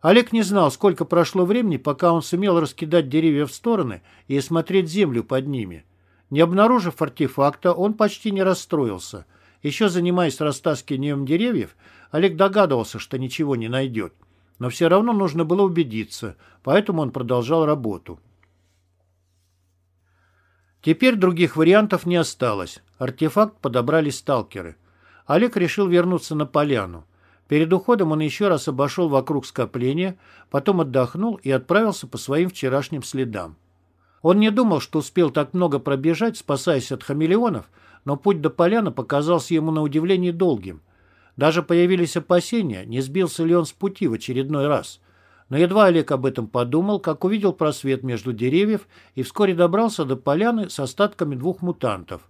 S1: Олег не знал, сколько прошло времени, пока он сумел раскидать деревья в стороны и осмотреть землю под ними. Не обнаружив артефакта, он почти не расстроился. Еще занимаясь растаскиванием деревьев, Олег догадывался, что ничего не найдет. Но все равно нужно было убедиться, поэтому он продолжал работу. Теперь других вариантов не осталось. Артефакт подобрали сталкеры. Олег решил вернуться на поляну. Перед уходом он еще раз обошел вокруг скопления, потом отдохнул и отправился по своим вчерашним следам. Он не думал, что успел так много пробежать, спасаясь от хамелеонов, но путь до поляны показался ему на удивление долгим. Даже появились опасения, не сбился ли он с пути в очередной раз. Но едва Олег об этом подумал, как увидел просвет между деревьев и вскоре добрался до поляны с остатками двух мутантов.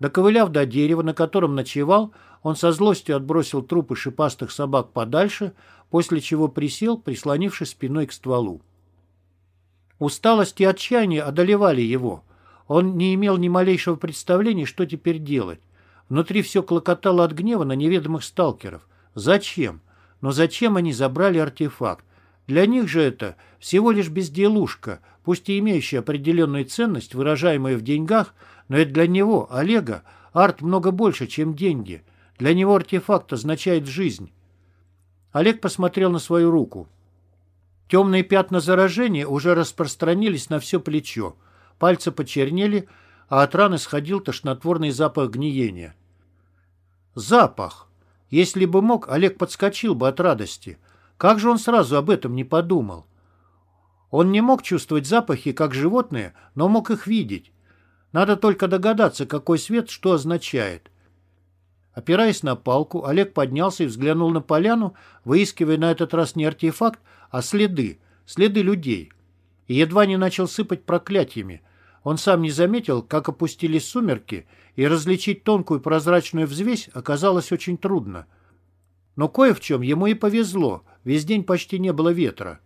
S1: Доковыляв до дерева, на котором ночевал, он со злостью отбросил трупы шипастых собак подальше, после чего присел, прислонившись спиной к стволу. Усталость и отчаяние одолевали его. Он не имел ни малейшего представления, что теперь делать. Внутри все клокотало от гнева на неведомых сталкеров. Зачем? Но зачем они забрали артефакт? Для них же это всего лишь безделушка, пусть и имеющая определенную ценность, выражаемую в деньгах, но это для него, Олега, арт много больше, чем деньги. Для него артефакт означает жизнь. Олег посмотрел на свою руку. Темные пятна заражения уже распространились на все плечо. Пальцы почернели, а от раны сходил тошнотворный запах гниения. Запах! Если бы мог, Олег подскочил бы от радости – как же он сразу об этом не подумал? Он не мог чувствовать запахи, как животные, но мог их видеть. Надо только догадаться, какой свет что означает. Опираясь на палку, Олег поднялся и взглянул на поляну, выискивая на этот раз не артефакт, а следы, следы людей. И едва не начал сыпать проклятиями. Он сам не заметил, как опустились сумерки, и различить тонкую прозрачную взвесь оказалось очень трудно. Но кое в чем ему и повезло, весь день почти не было ветра.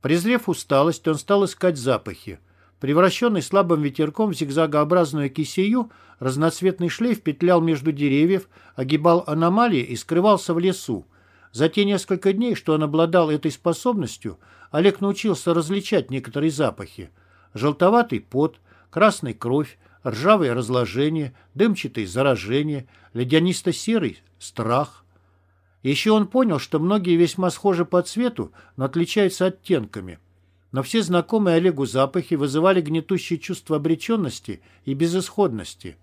S1: Презрев усталость, он стал искать запахи. Превращенный слабым ветерком в зигзагообразную кисею, разноцветный шлейф петлял между деревьев, огибал аномалии и скрывался в лесу. За те несколько дней, что он обладал этой способностью, Олег научился различать некоторые запахи. Желтоватый пот, красный кровь, ржавое разложение, дымчатое заражение, ледянисто-серый страх – еще он понял, что многие весьма схожи по цвету, но отличаются оттенками. Но все знакомые Олегу запахи вызывали гнетущее чувство обреченности и безысходности.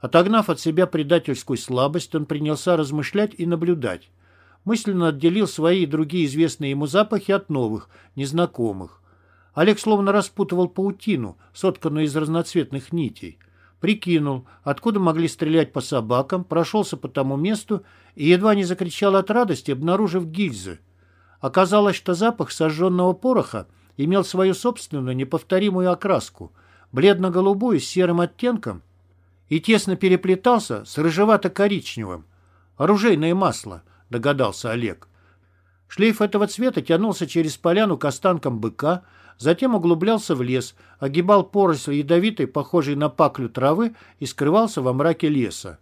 S1: Отогнав от себя предательскую слабость, он принялся размышлять и наблюдать. Мысленно отделил свои и другие известные ему запахи от новых, незнакомых. Олег словно распутывал паутину, сотканную из разноцветных нитей. Прикинул, откуда могли стрелять по собакам, прошелся по тому месту и едва не закричал от радости, обнаружив гильзы. Оказалось, что запах сожженного пороха имел свою собственную неповторимую окраску, бледно-голубую с серым оттенком, и тесно переплетался с рыжевато-коричневым. «Оружейное масло», — догадался Олег. Шлейф этого цвета тянулся через поляну к останкам быка, затем углублялся в лес, огибал поросль ядовитой, похожей на паклю травы, и скрывался во мраке леса.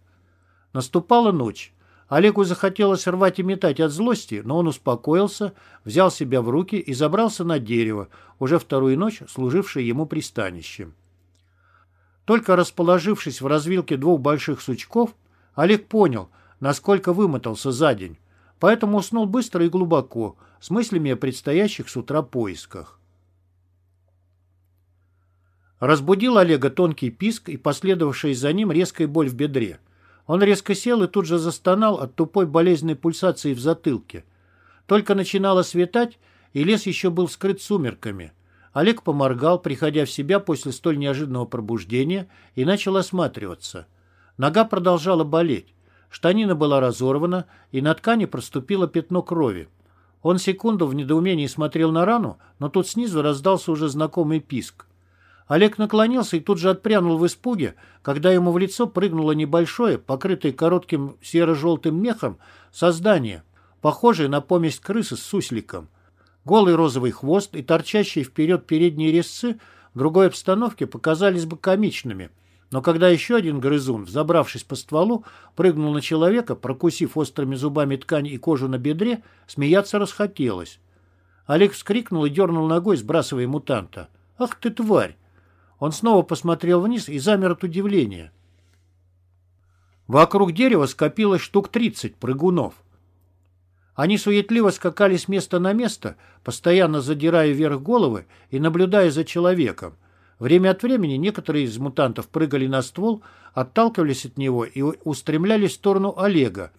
S1: Наступала ночь. Олегу захотелось рвать и метать от злости, но он успокоился, взял себя в руки и забрался на дерево, уже вторую ночь служившее ему пристанищем. Только расположившись в развилке двух больших сучков, Олег понял, насколько вымотался за день, поэтому уснул быстро и глубоко, с мыслями о предстоящих с утра поисках. Разбудил Олега тонкий писк и последовавшая за ним резкая боль в бедре. Он резко сел и тут же застонал от тупой болезненной пульсации в затылке. Только начинало светать, и лес еще был скрыт сумерками. Олег поморгал, приходя в себя после столь неожиданного пробуждения, и начал осматриваться. Нога продолжала болеть. Штанина была разорвана, и на ткани проступило пятно крови. Он секунду в недоумении смотрел на рану, но тут снизу раздался уже знакомый писк. Олег наклонился и тут же отпрянул в испуге, когда ему в лицо прыгнуло небольшое, покрытое коротким серо-желтым мехом, создание, похожее на помесь крысы с сусликом. Голый розовый хвост и торчащие вперед передние резцы в другой обстановке показались бы комичными, но когда еще один грызун, взобравшись по стволу, прыгнул на человека, прокусив острыми зубами ткань и кожу на бедре, смеяться расхотелось. Олег вскрикнул и дернул ногой, сбрасывая мутанта. «Ах ты, тварь!» Он снова посмотрел вниз и замер от удивления. Вокруг дерева скопилось штук тридцать прыгунов. Они суетливо скакали с места на место, постоянно задирая вверх головы и наблюдая за человеком. Время от времени некоторые из мутантов прыгали на ствол, отталкивались от него и устремлялись в сторону Олега,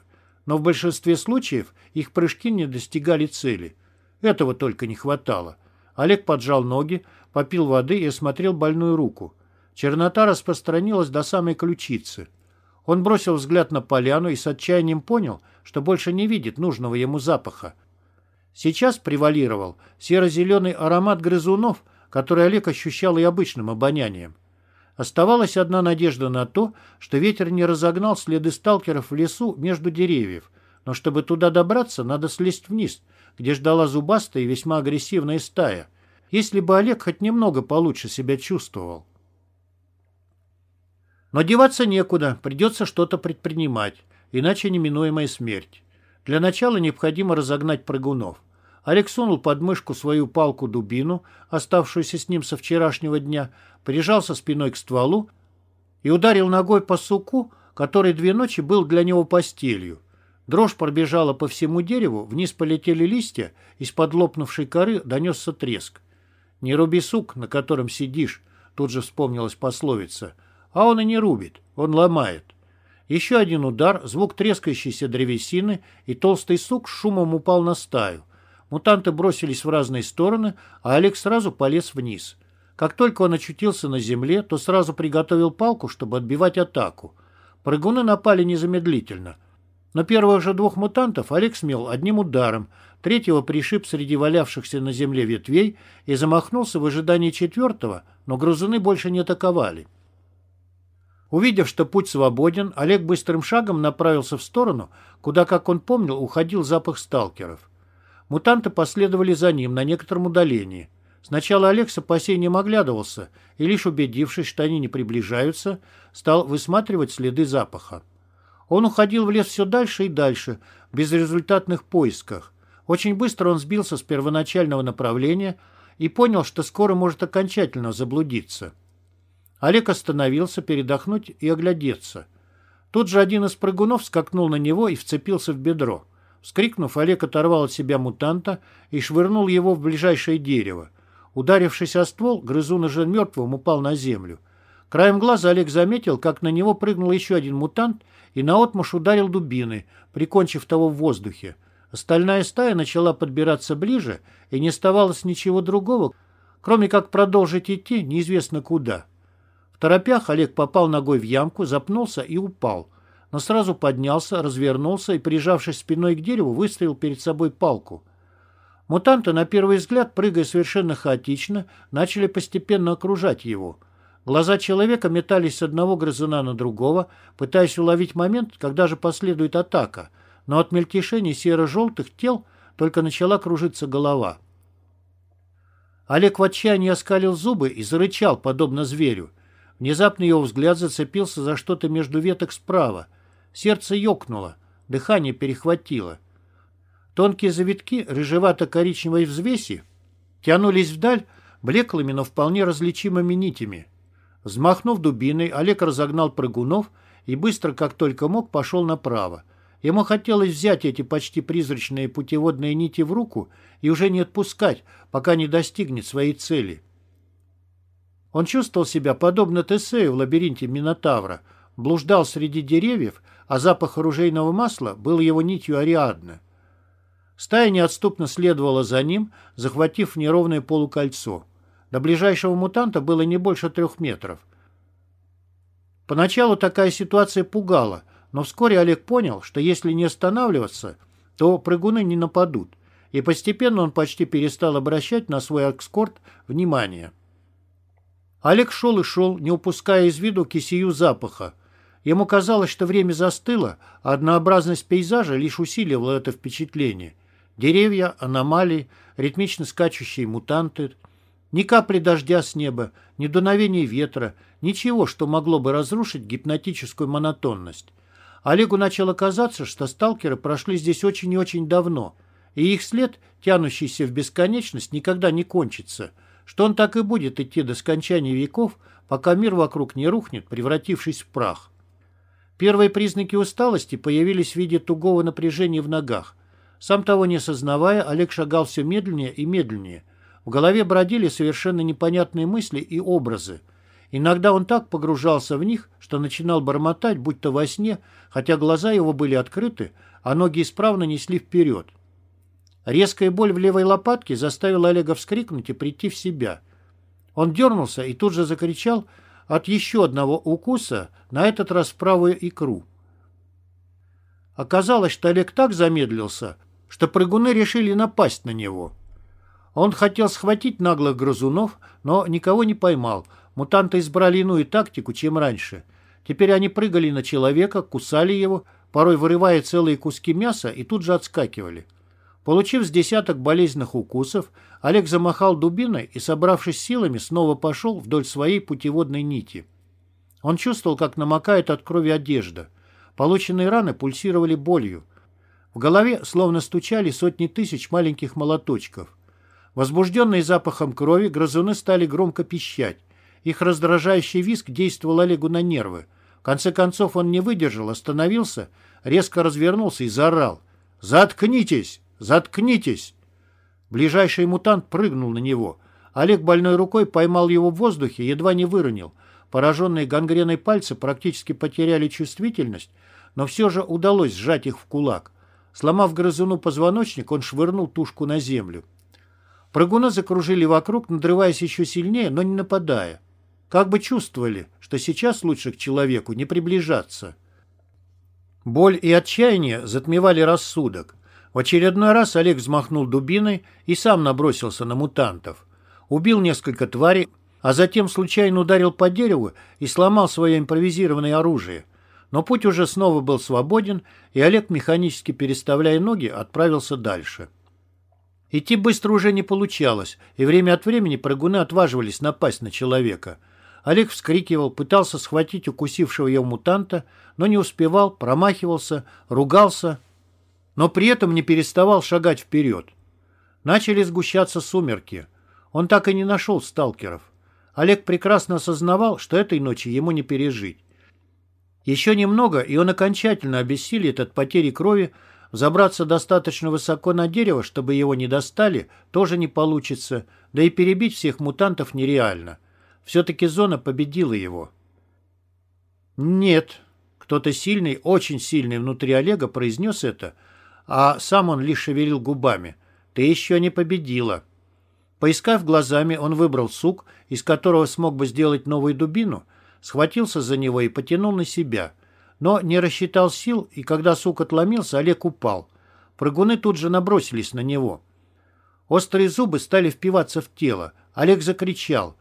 S1: но в большинстве случаев их прыжки не достигали цели. Этого только не хватало. Олег поджал ноги, попил воды и осмотрел больную руку. Чернота распространилась до самой ключицы. Он бросил взгляд на поляну и с отчаянием понял, что больше не видит нужного ему запаха. Сейчас превалировал серо-зеленый аромат грызунов, который Олег ощущал и обычным обонянием. Оставалась одна надежда на то, что ветер не разогнал следы сталкеров в лесу между деревьев, но чтобы туда добраться, надо слезть вниз, где ждала зубастая и весьма агрессивная стая, если бы Олег хоть немного получше себя чувствовал. Но деваться некуда, придется что-то предпринимать, иначе неминуемая смерть. Для начала необходимо разогнать прыгунов. Олег сунул под мышку свою палку-дубину, оставшуюся с ним со вчерашнего дня, прижался спиной к стволу и ударил ногой по суку, который две ночи был для него постелью. Дрожь пробежала по всему дереву, вниз полетели листья, из-под лопнувшей коры донесся треск. «Не руби сук, на котором сидишь», — тут же вспомнилась пословица. «А он и не рубит, он ломает». Еще один удар, звук трескающейся древесины, и толстый сук шумом упал на стаю. Мутанты бросились в разные стороны, а Олег сразу полез вниз. Как только он очутился на земле, то сразу приготовил палку, чтобы отбивать атаку. Прыгуны напали незамедлительно. Но первых же двух мутантов Олег смел одним ударом, третьего пришиб среди валявшихся на земле ветвей и замахнулся в ожидании четвертого, но грузуны больше не атаковали. Увидев, что путь свободен, Олег быстрым шагом направился в сторону, куда, как он помнил, уходил запах сталкеров. Мутанты последовали за ним на некотором удалении. Сначала Олег с опасением оглядывался и, лишь убедившись, что они не приближаются, стал высматривать следы запаха. Он уходил в лес все дальше и дальше, в безрезультатных поисках. Очень быстро он сбился с первоначального направления и понял, что скоро может окончательно заблудиться. Олег остановился передохнуть и оглядеться. Тут же один из прыгунов скакнул на него и вцепился в бедро. Вскрикнув, Олег оторвал от себя мутанта и швырнул его в ближайшее дерево. Ударившись о ствол, грызун уже мертвым упал на землю. Краем глаза Олег заметил, как на него прыгнул еще один мутант и наотмашь ударил дубиной, прикончив того в воздухе. Остальная стая начала подбираться ближе, и не оставалось ничего другого, кроме как продолжить идти неизвестно куда. В торопях Олег попал ногой в ямку, запнулся и упал – но сразу поднялся, развернулся и, прижавшись спиной к дереву, выставил перед собой палку. Мутанты, на первый взгляд, прыгая совершенно хаотично, начали постепенно окружать его. Глаза человека метались с одного грызуна на другого, пытаясь уловить момент, когда же последует атака, но от мельтешения серо-желтых тел только начала кружиться голова. Олег в отчаянии оскалил зубы и зарычал, подобно зверю. Внезапно его взгляд зацепился за что-то между веток справа — Сердце ёкнуло, дыхание перехватило. Тонкие завитки рыжевато-коричневой взвеси тянулись вдаль блеклыми, но вполне различимыми нитями. Взмахнув дубиной, Олег разогнал прыгунов и быстро, как только мог, пошел направо. Ему хотелось взять эти почти призрачные путеводные нити в руку и уже не отпускать, пока не достигнет своей цели. Он чувствовал себя подобно Тесею в лабиринте Минотавра, блуждал среди деревьев, а запах оружейного масла был его нитью Ариадны. Стая неотступно следовала за ним, захватив неровное полукольцо. До ближайшего мутанта было не больше трех метров. Поначалу такая ситуация пугала, но вскоре Олег понял, что если не останавливаться, то прыгуны не нападут, и постепенно он почти перестал обращать на свой экскорт внимание. Олег шел и шел, не упуская из виду кисию запаха, Ему казалось, что время застыло, а однообразность пейзажа лишь усиливала это впечатление. Деревья, аномалии, ритмично скачущие мутанты. Ни капли дождя с неба, ни дуновения ветра, ничего, что могло бы разрушить гипнотическую монотонность. Олегу начало казаться, что сталкеры прошли здесь очень и очень давно, и их след, тянущийся в бесконечность, никогда не кончится, что он так и будет идти до скончания веков, пока мир вокруг не рухнет, превратившись в прах. Первые признаки усталости появились в виде тугого напряжения в ногах. Сам того не сознавая, Олег шагал все медленнее и медленнее. В голове бродили совершенно непонятные мысли и образы. Иногда он так погружался в них, что начинал бормотать, будто во сне, хотя глаза его были открыты, а ноги исправно несли вперед. Резкая боль в левой лопатке заставила Олега вскрикнуть и прийти в себя. Он дернулся и тут же закричал — от еще одного укуса, на этот раз в правую икру. Оказалось, что Олег так замедлился, что прыгуны решили напасть на него. Он хотел схватить наглых грызунов, но никого не поймал. Мутанты избрали иную тактику, чем раньше. Теперь они прыгали на человека, кусали его, порой вырывая целые куски мяса и тут же отскакивали. Получив с десяток болезненных укусов, Олег замахал дубиной и, собравшись силами, снова пошел вдоль своей путеводной нити. Он чувствовал, как намокает от крови одежда. Полученные раны пульсировали болью. В голове словно стучали сотни тысяч маленьких молоточков. Возбужденные запахом крови, грызуны стали громко пищать. Их раздражающий визг действовал Олегу на нервы. В конце концов он не выдержал, остановился, резко развернулся и заорал. «Заткнитесь! Заткнитесь!» Ближайший мутант прыгнул на него. Олег больной рукой поймал его в воздухе, едва не выронил. Пораженные гангреной пальцы практически потеряли чувствительность, но все же удалось сжать их в кулак. Сломав грызуну позвоночник, он швырнул тушку на землю. Прыгуны закружили вокруг, надрываясь еще сильнее, но не нападая. Как бы чувствовали, что сейчас лучше к человеку не приближаться. Боль и отчаяние затмевали рассудок. В очередной раз Олег взмахнул дубиной и сам набросился на мутантов. Убил несколько тварей, а затем случайно ударил по дереву и сломал свое импровизированное оружие. Но путь уже снова был свободен, и Олег, механически переставляя ноги, отправился дальше. Идти быстро уже не получалось, и время от времени прыгуны отваживались напасть на человека. Олег вскрикивал, пытался схватить укусившего его мутанта, но не успевал, промахивался, ругался, но при этом не переставал шагать вперед. Начали сгущаться сумерки. Он так и не нашел сталкеров. Олег прекрасно осознавал, что этой ночи ему не пережить. Еще немного, и он окончательно обессилит от потери крови, Забраться достаточно высоко на дерево, чтобы его не достали, тоже не получится, да и перебить всех мутантов нереально. Все-таки зона победила его. Нет, кто-то сильный, очень сильный внутри Олега произнес это, а сам он лишь шевелил губами. Ты еще не победила. Поискав глазами, он выбрал сук, из которого смог бы сделать новую дубину, схватился за него и потянул на себя — но не рассчитал сил, и когда сук отломился, Олег упал. Прыгуны тут же набросились на него. Острые зубы стали впиваться в тело. Олег закричал.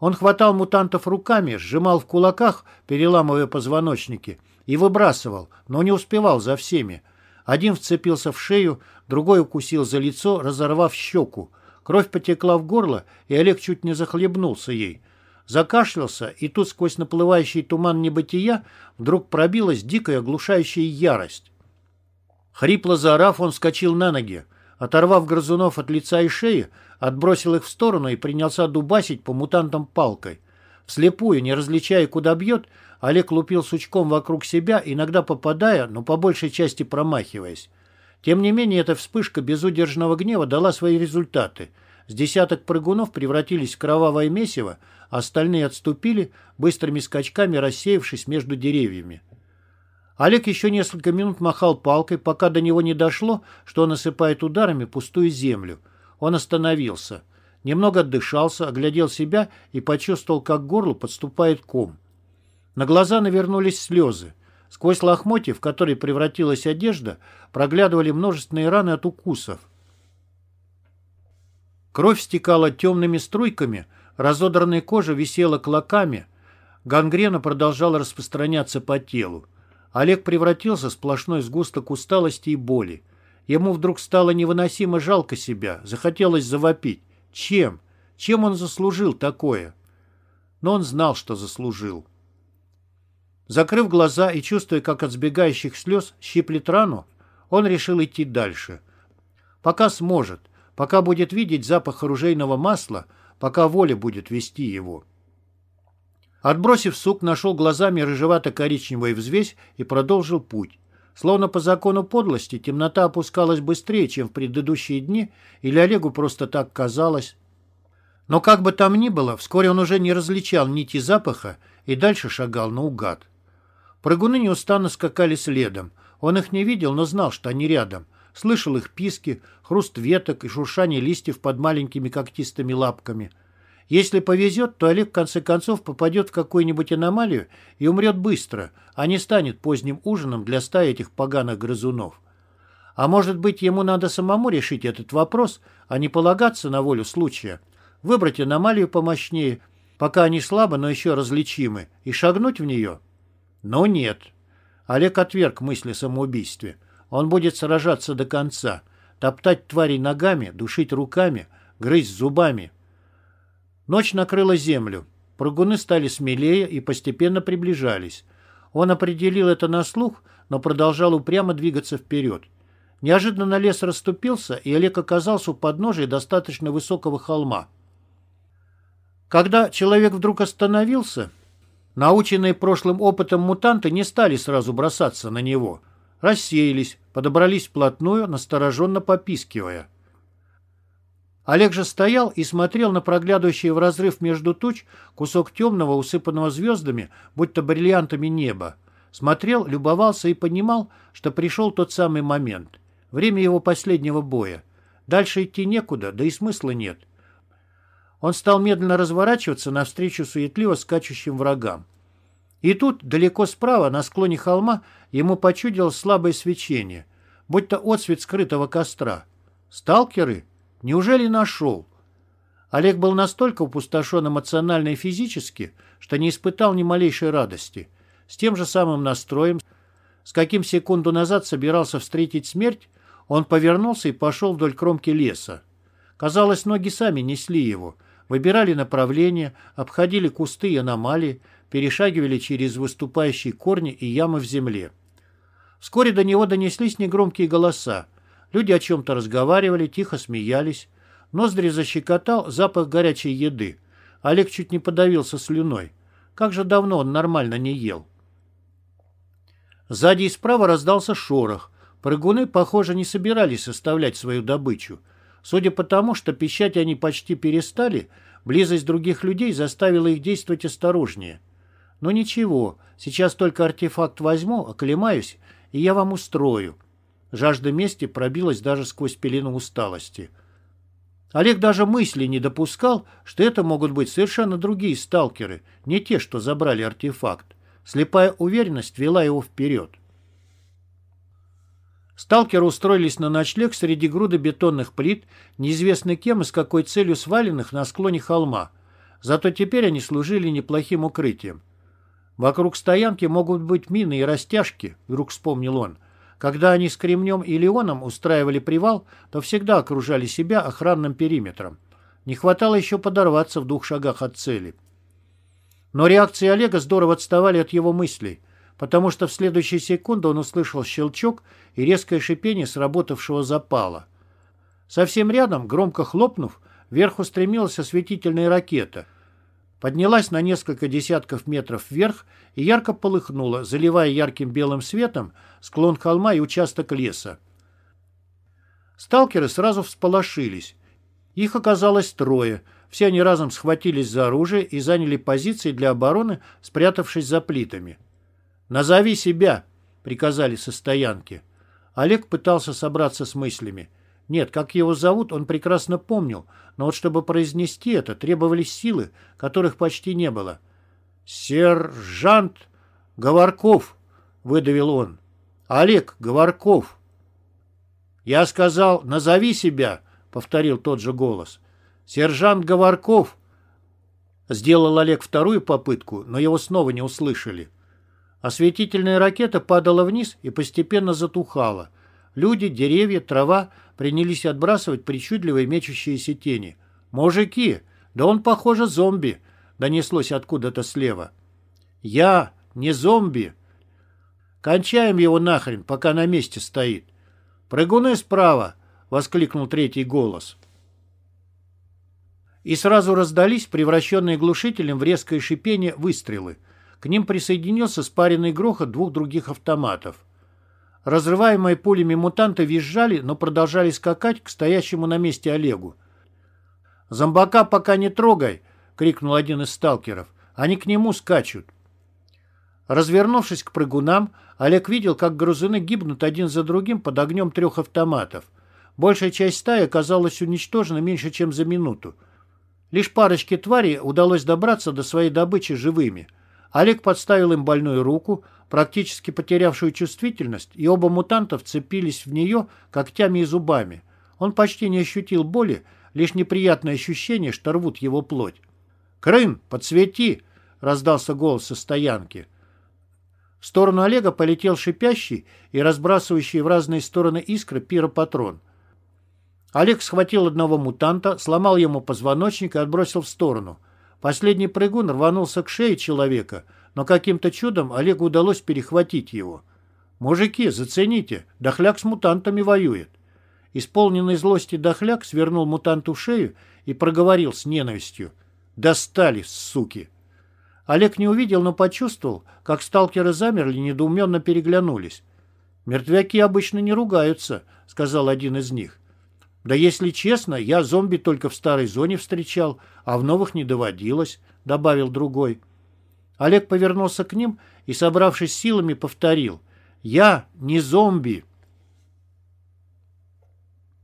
S1: Он хватал мутантов руками, сжимал в кулаках, переламывая позвоночники, и выбрасывал, но не успевал за всеми. Один вцепился в шею, другой укусил за лицо, разорвав щеку. Кровь потекла в горло, и Олег чуть не захлебнулся ей закашлялся, и тут сквозь наплывающий туман небытия вдруг пробилась дикая оглушающая ярость. Хрипло заорав, он вскочил на ноги. Оторвав грызунов от лица и шеи, отбросил их в сторону и принялся дубасить по мутантам палкой. Вслепую, не различая, куда бьет, Олег лупил сучком вокруг себя, иногда попадая, но по большей части промахиваясь. Тем не менее, эта вспышка безудержного гнева дала свои результаты. С десяток прыгунов превратились в кровавое месиво, Остальные отступили, быстрыми скачками рассеявшись между деревьями. Олег еще несколько минут махал палкой, пока до него не дошло, что он осыпает ударами пустую землю. Он остановился. Немного отдышался, оглядел себя и почувствовал, как к горлу подступает ком. На глаза навернулись слезы. Сквозь лохмотья, в которые превратилась одежда, проглядывали множественные раны от укусов. Кровь стекала темными струйками, Разодранная кожа висела клоками, гангрена продолжала распространяться по телу. Олег превратился в сплошной сгусток усталости и боли. Ему вдруг стало невыносимо жалко себя, захотелось завопить. Чем? Чем он заслужил такое? Но он знал, что заслужил. Закрыв глаза и чувствуя, как от сбегающих слез щиплет рану, он решил идти дальше. Пока сможет, пока будет видеть запах оружейного масла, пока воля будет вести его. Отбросив сук, нашел глазами рыжевато-коричневую взвесь и продолжил путь. Словно по закону подлости, темнота опускалась быстрее, чем в предыдущие дни, или Олегу просто так казалось. Но как бы там ни было, вскоре он уже не различал нити запаха и дальше шагал наугад. Прыгуны неустанно скакали следом. Он их не видел, но знал, что они рядом — Слышал их писки, хруст веток и шуршание листьев под маленькими когтистыми лапками. Если повезет, то Олег в конце концов попадет в какую-нибудь аномалию и умрет быстро, а не станет поздним ужином для стаи этих поганых грызунов. А может быть, ему надо самому решить этот вопрос, а не полагаться на волю случая? Выбрать аномалию помощнее, пока они слабы, но еще различимы, и шагнуть в нее? Но нет. Олег отверг мысли о самоубийстве. Он будет сражаться до конца, топтать тварей ногами, душить руками, грызть зубами. Ночь накрыла землю. Прыгуны стали смелее и постепенно приближались. Он определил это на слух, но продолжал упрямо двигаться вперед. Неожиданно лес расступился, и Олег оказался у подножия достаточно высокого холма. Когда человек вдруг остановился, наученные прошлым опытом мутанты не стали сразу бросаться на него. Рассеялись, подобрались вплотную, настороженно попискивая. Олег же стоял и смотрел на проглядывающий в разрыв между туч кусок темного, усыпанного звездами, будто бриллиантами неба. Смотрел, любовался и понимал, что пришел тот самый момент. Время его последнего боя. Дальше идти некуда, да и смысла нет. Он стал медленно разворачиваться навстречу суетливо скачущим врагам. И тут, далеко справа, на склоне холма, ему почудилось слабое свечение, будто отсвет скрытого костра. «Сталкеры? Неужели нашел?» Олег был настолько опустошен эмоционально и физически, что не испытал ни малейшей радости. С тем же самым настроем, с каким секунду назад собирался встретить смерть, он повернулся и пошел вдоль кромки леса. Казалось, ноги сами несли его, выбирали направление, обходили кусты и аномалии, перешагивали через выступающие корни и ямы в земле. Вскоре до него донеслись негромкие голоса. Люди о чем-то разговаривали, тихо смеялись. Ноздри защекотал запах горячей еды. Олег чуть не подавился слюной. Как же давно он нормально не ел. Сзади и справа раздался шорох. Прыгуны, похоже, не собирались оставлять свою добычу. Судя по тому, что пищать они почти перестали, близость других людей заставила их действовать осторожнее. Но ничего, сейчас только артефакт возьму, оклемаюсь, и я вам устрою. Жажда мести пробилась даже сквозь пелену усталости. Олег даже мысли не допускал, что это могут быть совершенно другие сталкеры, не те, что забрали артефакт. Слепая уверенность вела его вперед. Сталкеры устроились на ночлег среди груды бетонных плит, неизвестно кем и с какой целью сваленных на склоне холма. Зато теперь они служили неплохим укрытием. Вокруг стоянки могут быть мины и растяжки, вдруг вспомнил он. Когда они с Кремнем и Леоном устраивали привал, то всегда окружали себя охранным периметром. Не хватало еще подорваться в двух шагах от цели. Но реакции Олега здорово отставали от его мыслей потому что в следующую секунду он услышал щелчок и резкое шипение сработавшего запала. Совсем рядом, громко хлопнув, вверх устремилась осветительная ракета. Поднялась на несколько десятков метров вверх и ярко полыхнула, заливая ярким белым светом склон холма и участок леса. Сталкеры сразу всполошились. Их оказалось трое. Все они разом схватились за оружие и заняли позиции для обороны, спрятавшись за плитами. «Назови себя!» — приказали со стоянки. Олег пытался собраться с мыслями. Нет, как его зовут, он прекрасно помнил, но вот чтобы произнести это, требовались силы, которых почти не было. «Сержант Говорков!» — выдавил он. «Олег Говорков!» «Я сказал, назови себя!» — повторил тот же голос. «Сержант Говорков!» Сделал Олег вторую попытку, но его снова не услышали. Осветительная ракета падала вниз и постепенно затухала. Люди, деревья, трава принялись отбрасывать причудливые мечущиеся тени. «Мужики! Да он, похоже, зомби!» — донеслось откуда-то слева. «Я не зомби!» «Кончаем его нахрен, пока на месте стоит!» «Прыгуны справа!» — воскликнул третий голос. И сразу раздались превращенные глушителем в резкое шипение выстрелы — к ним присоединился спаренный грохот двух других автоматов. Разрываемые пулями мутанты визжали, но продолжали скакать к стоящему на месте Олегу. «Зомбака пока не трогай!» — крикнул один из сталкеров. «Они к нему скачут!» Развернувшись к прыгунам, Олег видел, как грузины гибнут один за другим под огнем трех автоматов. Большая часть стаи оказалась уничтожена меньше, чем за минуту. Лишь парочке тварей удалось добраться до своей добычи живыми — Олег подставил им больную руку, практически потерявшую чувствительность, и оба мутанта вцепились в нее когтями и зубами. Он почти не ощутил боли, лишь неприятное ощущение, что рвут его плоть. «Крын, подсвети!» — раздался голос со стоянки. В сторону Олега полетел шипящий и разбрасывающий в разные стороны искры пиропатрон. Олег схватил одного мутанта, сломал ему позвоночник и отбросил в сторону. Последний прыгун рванулся к шее человека, но каким-то чудом Олегу удалось перехватить его. «Мужики, зацените, дохляк с мутантами воюет». Исполненный злости дохляк свернул мутанту в шею и проговорил с ненавистью. «Достали, суки!» Олег не увидел, но почувствовал, как сталкеры замерли и недоуменно переглянулись. «Мертвяки обычно не ругаются», — сказал один из них. «Да если честно, я зомби только в старой зоне встречал, а в новых не доводилось», — добавил другой. Олег повернулся к ним и, собравшись силами, повторил. «Я не зомби».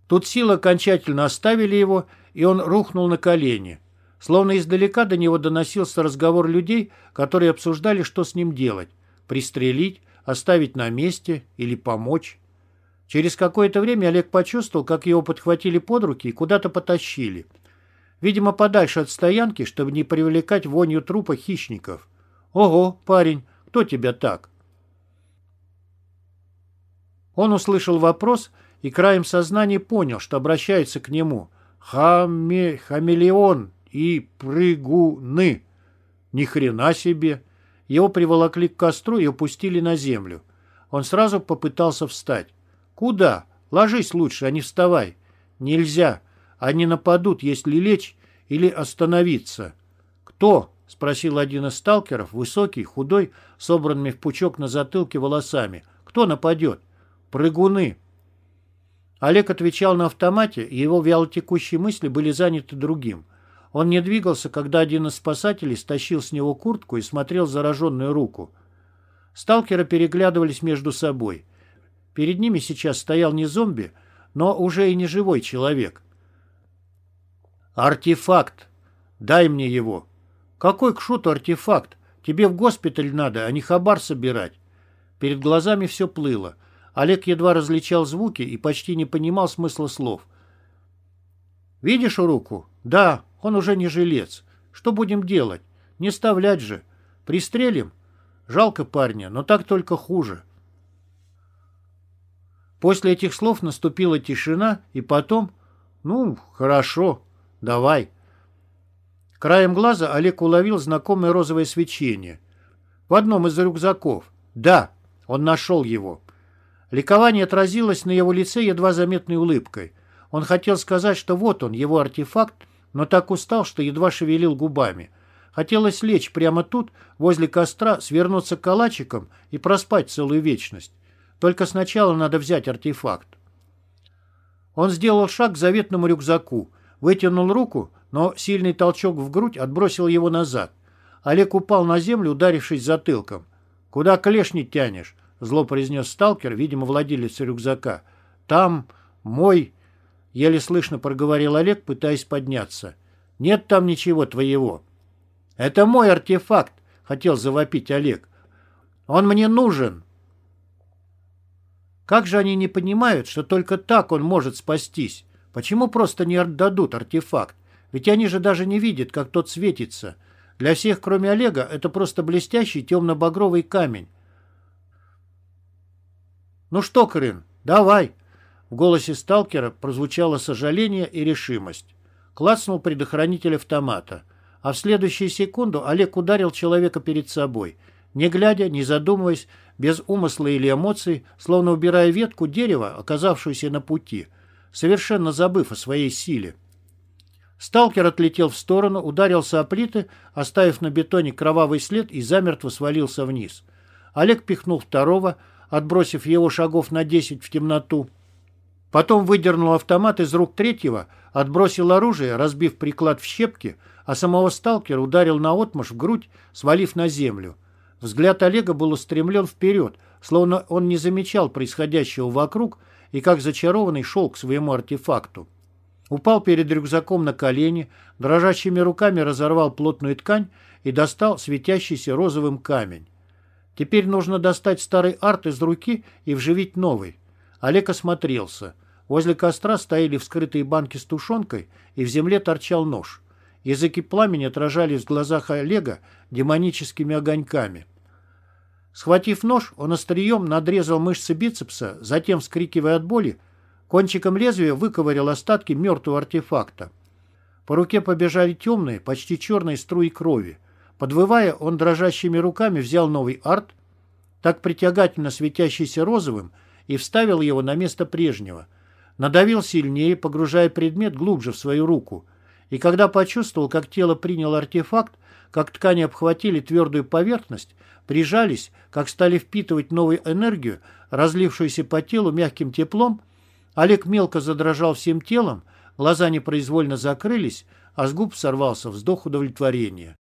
S1: Тут силы окончательно оставили его, и он рухнул на колени. Словно издалека до него доносился разговор людей, которые обсуждали, что с ним делать. Пристрелить, оставить на месте или помочь. Через какое-то время Олег почувствовал, как его подхватили под руки и куда-то потащили. Видимо, подальше от стоянки, чтобы не привлекать вонью трупа хищников. «Ого, парень, кто тебя так?» Он услышал вопрос и краем сознания понял, что обращается к нему. «Хаме... хамелеон и прыгуны. Ни хрена себе. Его приволокли к костру и опустили на землю. Он сразу попытался встать. Куда? Ложись лучше, а не вставай. Нельзя. Они нападут, если лечь или остановиться. Кто? Спросил один из сталкеров, высокий, худой, собранными в пучок на затылке волосами. Кто нападет? Прыгуны. Олег отвечал на автомате, и его вялотекущие мысли были заняты другим. Он не двигался, когда один из спасателей стащил с него куртку и смотрел зараженную руку. Сталкеры переглядывались между собой. Перед ними сейчас стоял не зомби, но уже и не живой человек. «Артефакт! Дай мне его!» «Какой к шуту артефакт? Тебе в госпиталь надо, а не хабар собирать!» Перед глазами все плыло. Олег едва различал звуки и почти не понимал смысла слов. «Видишь руку?» «Да, он уже не жилец. Что будем делать? Не ставлять же. Пристрелим? Жалко парня, но так только хуже. После этих слов наступила тишина, и потом... Ну, хорошо, давай. Краем глаза Олег уловил знакомое розовое свечение. В одном из рюкзаков. Да, он нашел его. Ликование отразилось на его лице едва заметной улыбкой. Он хотел сказать, что вот он, его артефакт, но так устал, что едва шевелил губами. Хотелось лечь прямо тут, возле костра, свернуться калачиком и проспать целую вечность. Только сначала надо взять артефакт. Он сделал шаг к заветному рюкзаку, вытянул руку, но сильный толчок в грудь отбросил его назад. Олег упал на землю, ударившись затылком. «Куда клешни тянешь?» — зло произнес сталкер, видимо, владелец рюкзака. «Там мой...» Еле слышно проговорил Олег, пытаясь подняться. «Нет там ничего твоего». «Это мой артефакт», — хотел завопить Олег. «Он мне нужен». Как же они не понимают, что только так он может спастись? Почему просто не отдадут артефакт? Ведь они же даже не видят, как тот светится. Для всех, кроме Олега, это просто блестящий темно-багровый камень. «Ну что, Крын, давай!» В голосе сталкера прозвучало сожаление и решимость. Клацнул предохранитель автомата. А в следующую секунду Олег ударил человека перед собой. Не глядя, не задумываясь, без умысла или эмоций, словно убирая ветку дерева, оказавшуюся на пути, совершенно забыв о своей силе. Сталкер отлетел в сторону, ударился о плиты, оставив на бетоне кровавый след и замертво свалился вниз. Олег пихнул второго, отбросив его шагов на десять в темноту, Потом выдернул автомат из рук третьего, отбросил оружие, разбив приклад в щепки, а самого сталкера ударил наотмашь в грудь, свалив на землю. Взгляд Олега был устремлен вперед, словно он не замечал происходящего вокруг и как зачарованный шел к своему артефакту. Упал перед рюкзаком на колени, дрожащими руками разорвал плотную ткань и достал светящийся розовым камень. Теперь нужно достать старый арт из руки и вживить новый. Олег осмотрелся. Возле костра стояли вскрытые банки с тушенкой, и в земле торчал нож. Языки пламени отражались в глазах Олега демоническими огоньками. Схватив нож, он острием надрезал мышцы бицепса, затем, вскрикивая от боли, кончиком лезвия выковырял остатки мертвого артефакта. По руке побежали темные, почти черные струи крови. Подвывая, он дрожащими руками взял новый арт, так притягательно светящийся розовым, и вставил его на место прежнего. Надавил сильнее, погружая предмет глубже в свою руку. И когда почувствовал, как тело приняло артефакт, как ткани обхватили твердую поверхность, прижались, как стали впитывать новую энергию, разлившуюся по телу мягким теплом, Олег мелко задрожал всем телом, глаза непроизвольно закрылись, а с губ сорвался вздох удовлетворения.